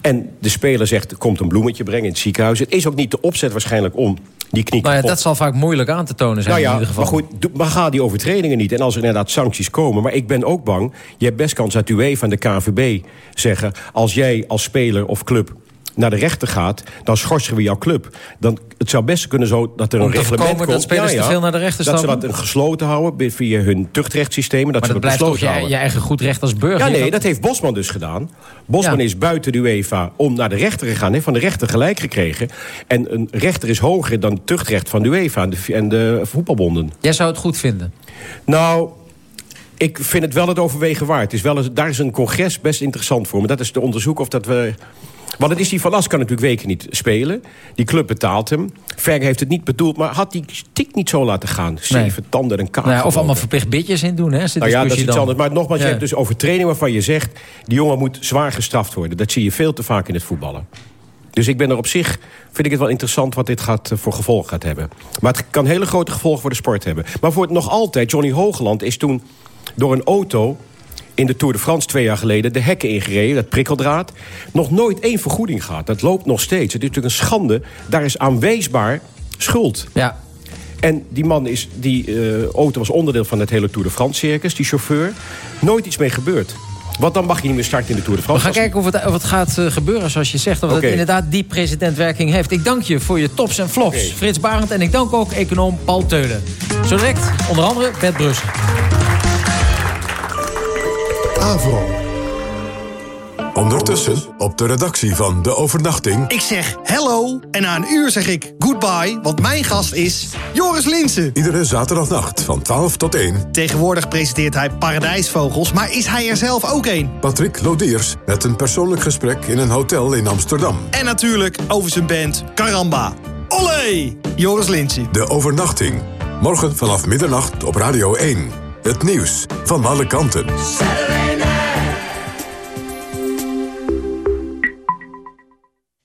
En de speler zegt, komt een bloemetje brengen in het ziekenhuis. Het is ook niet de opzet waarschijnlijk om die knie nou ja, Dat zal vaak moeilijk aan te tonen zijn nou ja, in ieder geval. Maar goed, maar ga die overtredingen niet. En als er inderdaad sancties komen. Maar ik ben ook bang, je hebt best kans dat UEFA en de KNVB zeggen... als jij als speler of club naar de rechter gaat, dan schorsen we jouw club. Dan, het zou best kunnen zo dat er een reglement komt. dat spelers te veel naar de rechter stappen? Dat ze dat gesloten houden via hun tuchtrechtssystemen. Dat maar ze dat, blijft toch je, je, eigen goed recht als burger? Ja, nee, dat heeft Bosman dus gedaan. Bosman is buiten de UEFA om naar de rechter gegaan. Heeft van de rechter gelijk gekregen. En een rechter is hoger dan het tuchtrecht van de UEFA en de, en de voetbalbonden. Jij zou het goed vinden? Nou, ik vind het wel het overwegen waard. is wel daar is een congres best interessant voor. Maar dat is te onderzoeken of dat we want het is die Van As kan natuurlijk weken niet spelen. Die club betaalt hem. Verg heeft het niet bedoeld, maar had die tik niet zo laten gaan. Zeven tanden en kaart. Nou of allemaal verplicht bitjes in doen, hè? Nou ja, dat is iets anders. Maar nogmaals, je hebt dus overtreding waarvan je zegt... die jongen moet zwaar gestraft worden. Dat zie je veel te vaak in het voetballen. Dus ik ben er op zich, vind ik het wel interessant wat dit gaat, eh, voor gevolgen gaat hebben. Maar het kan hele grote gevolgen voor de sport hebben. Maar voor het nog altijd, Johnny Hogeland is toen door een auto in de Tour de France twee jaar geleden de hekken ingereden, dat prikkeldraad. Nog nooit één vergoeding gehad. Dat loopt nog steeds. Het is natuurlijk een schande. Daar is aanwijsbaar schuld. Ja. En die man is, die uh, auto was onderdeel van het hele Tour de France circus, die chauffeur. Nooit iets mee gebeurd. Want dan mag je niet meer starten in de Tour de France. We gaan kijken of het, of het gaat uh, gebeuren zoals je zegt. Of okay. het inderdaad die presidentwerking heeft. Ik dank je voor je tops en flops, okay. Frits Barend. En ik dank ook econoom Paul Teulen. Zo direct onder andere Bert Brussen. Avro. Ondertussen op de redactie van De Overnachting... Ik zeg hello en na een uur zeg ik goodbye... want mijn gast is Joris Linsen. Iedere zaterdagnacht van 12 tot 1. Tegenwoordig presenteert hij Paradijsvogels... maar is hij er zelf ook een? Patrick Lodiers met een persoonlijk gesprek in een hotel in Amsterdam. En natuurlijk over zijn band Caramba. Olé! Joris Linsen. De Overnachting. Morgen vanaf middernacht op Radio 1. Het nieuws van alle kanten.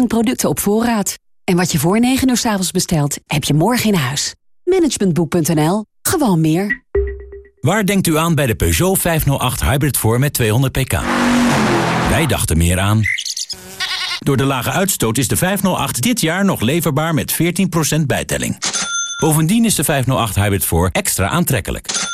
18.000 producten op voorraad. En wat je voor 9 uur s avonds bestelt, heb je morgen in huis. Managementboek.nl. Gewoon meer. Waar denkt u aan bij de Peugeot 508 Hybrid voor met 200 pk? Wij dachten meer aan... Door de lage uitstoot is de 508 dit jaar nog leverbaar met 14% bijtelling. Bovendien is de 508 Hybrid 4 extra aantrekkelijk.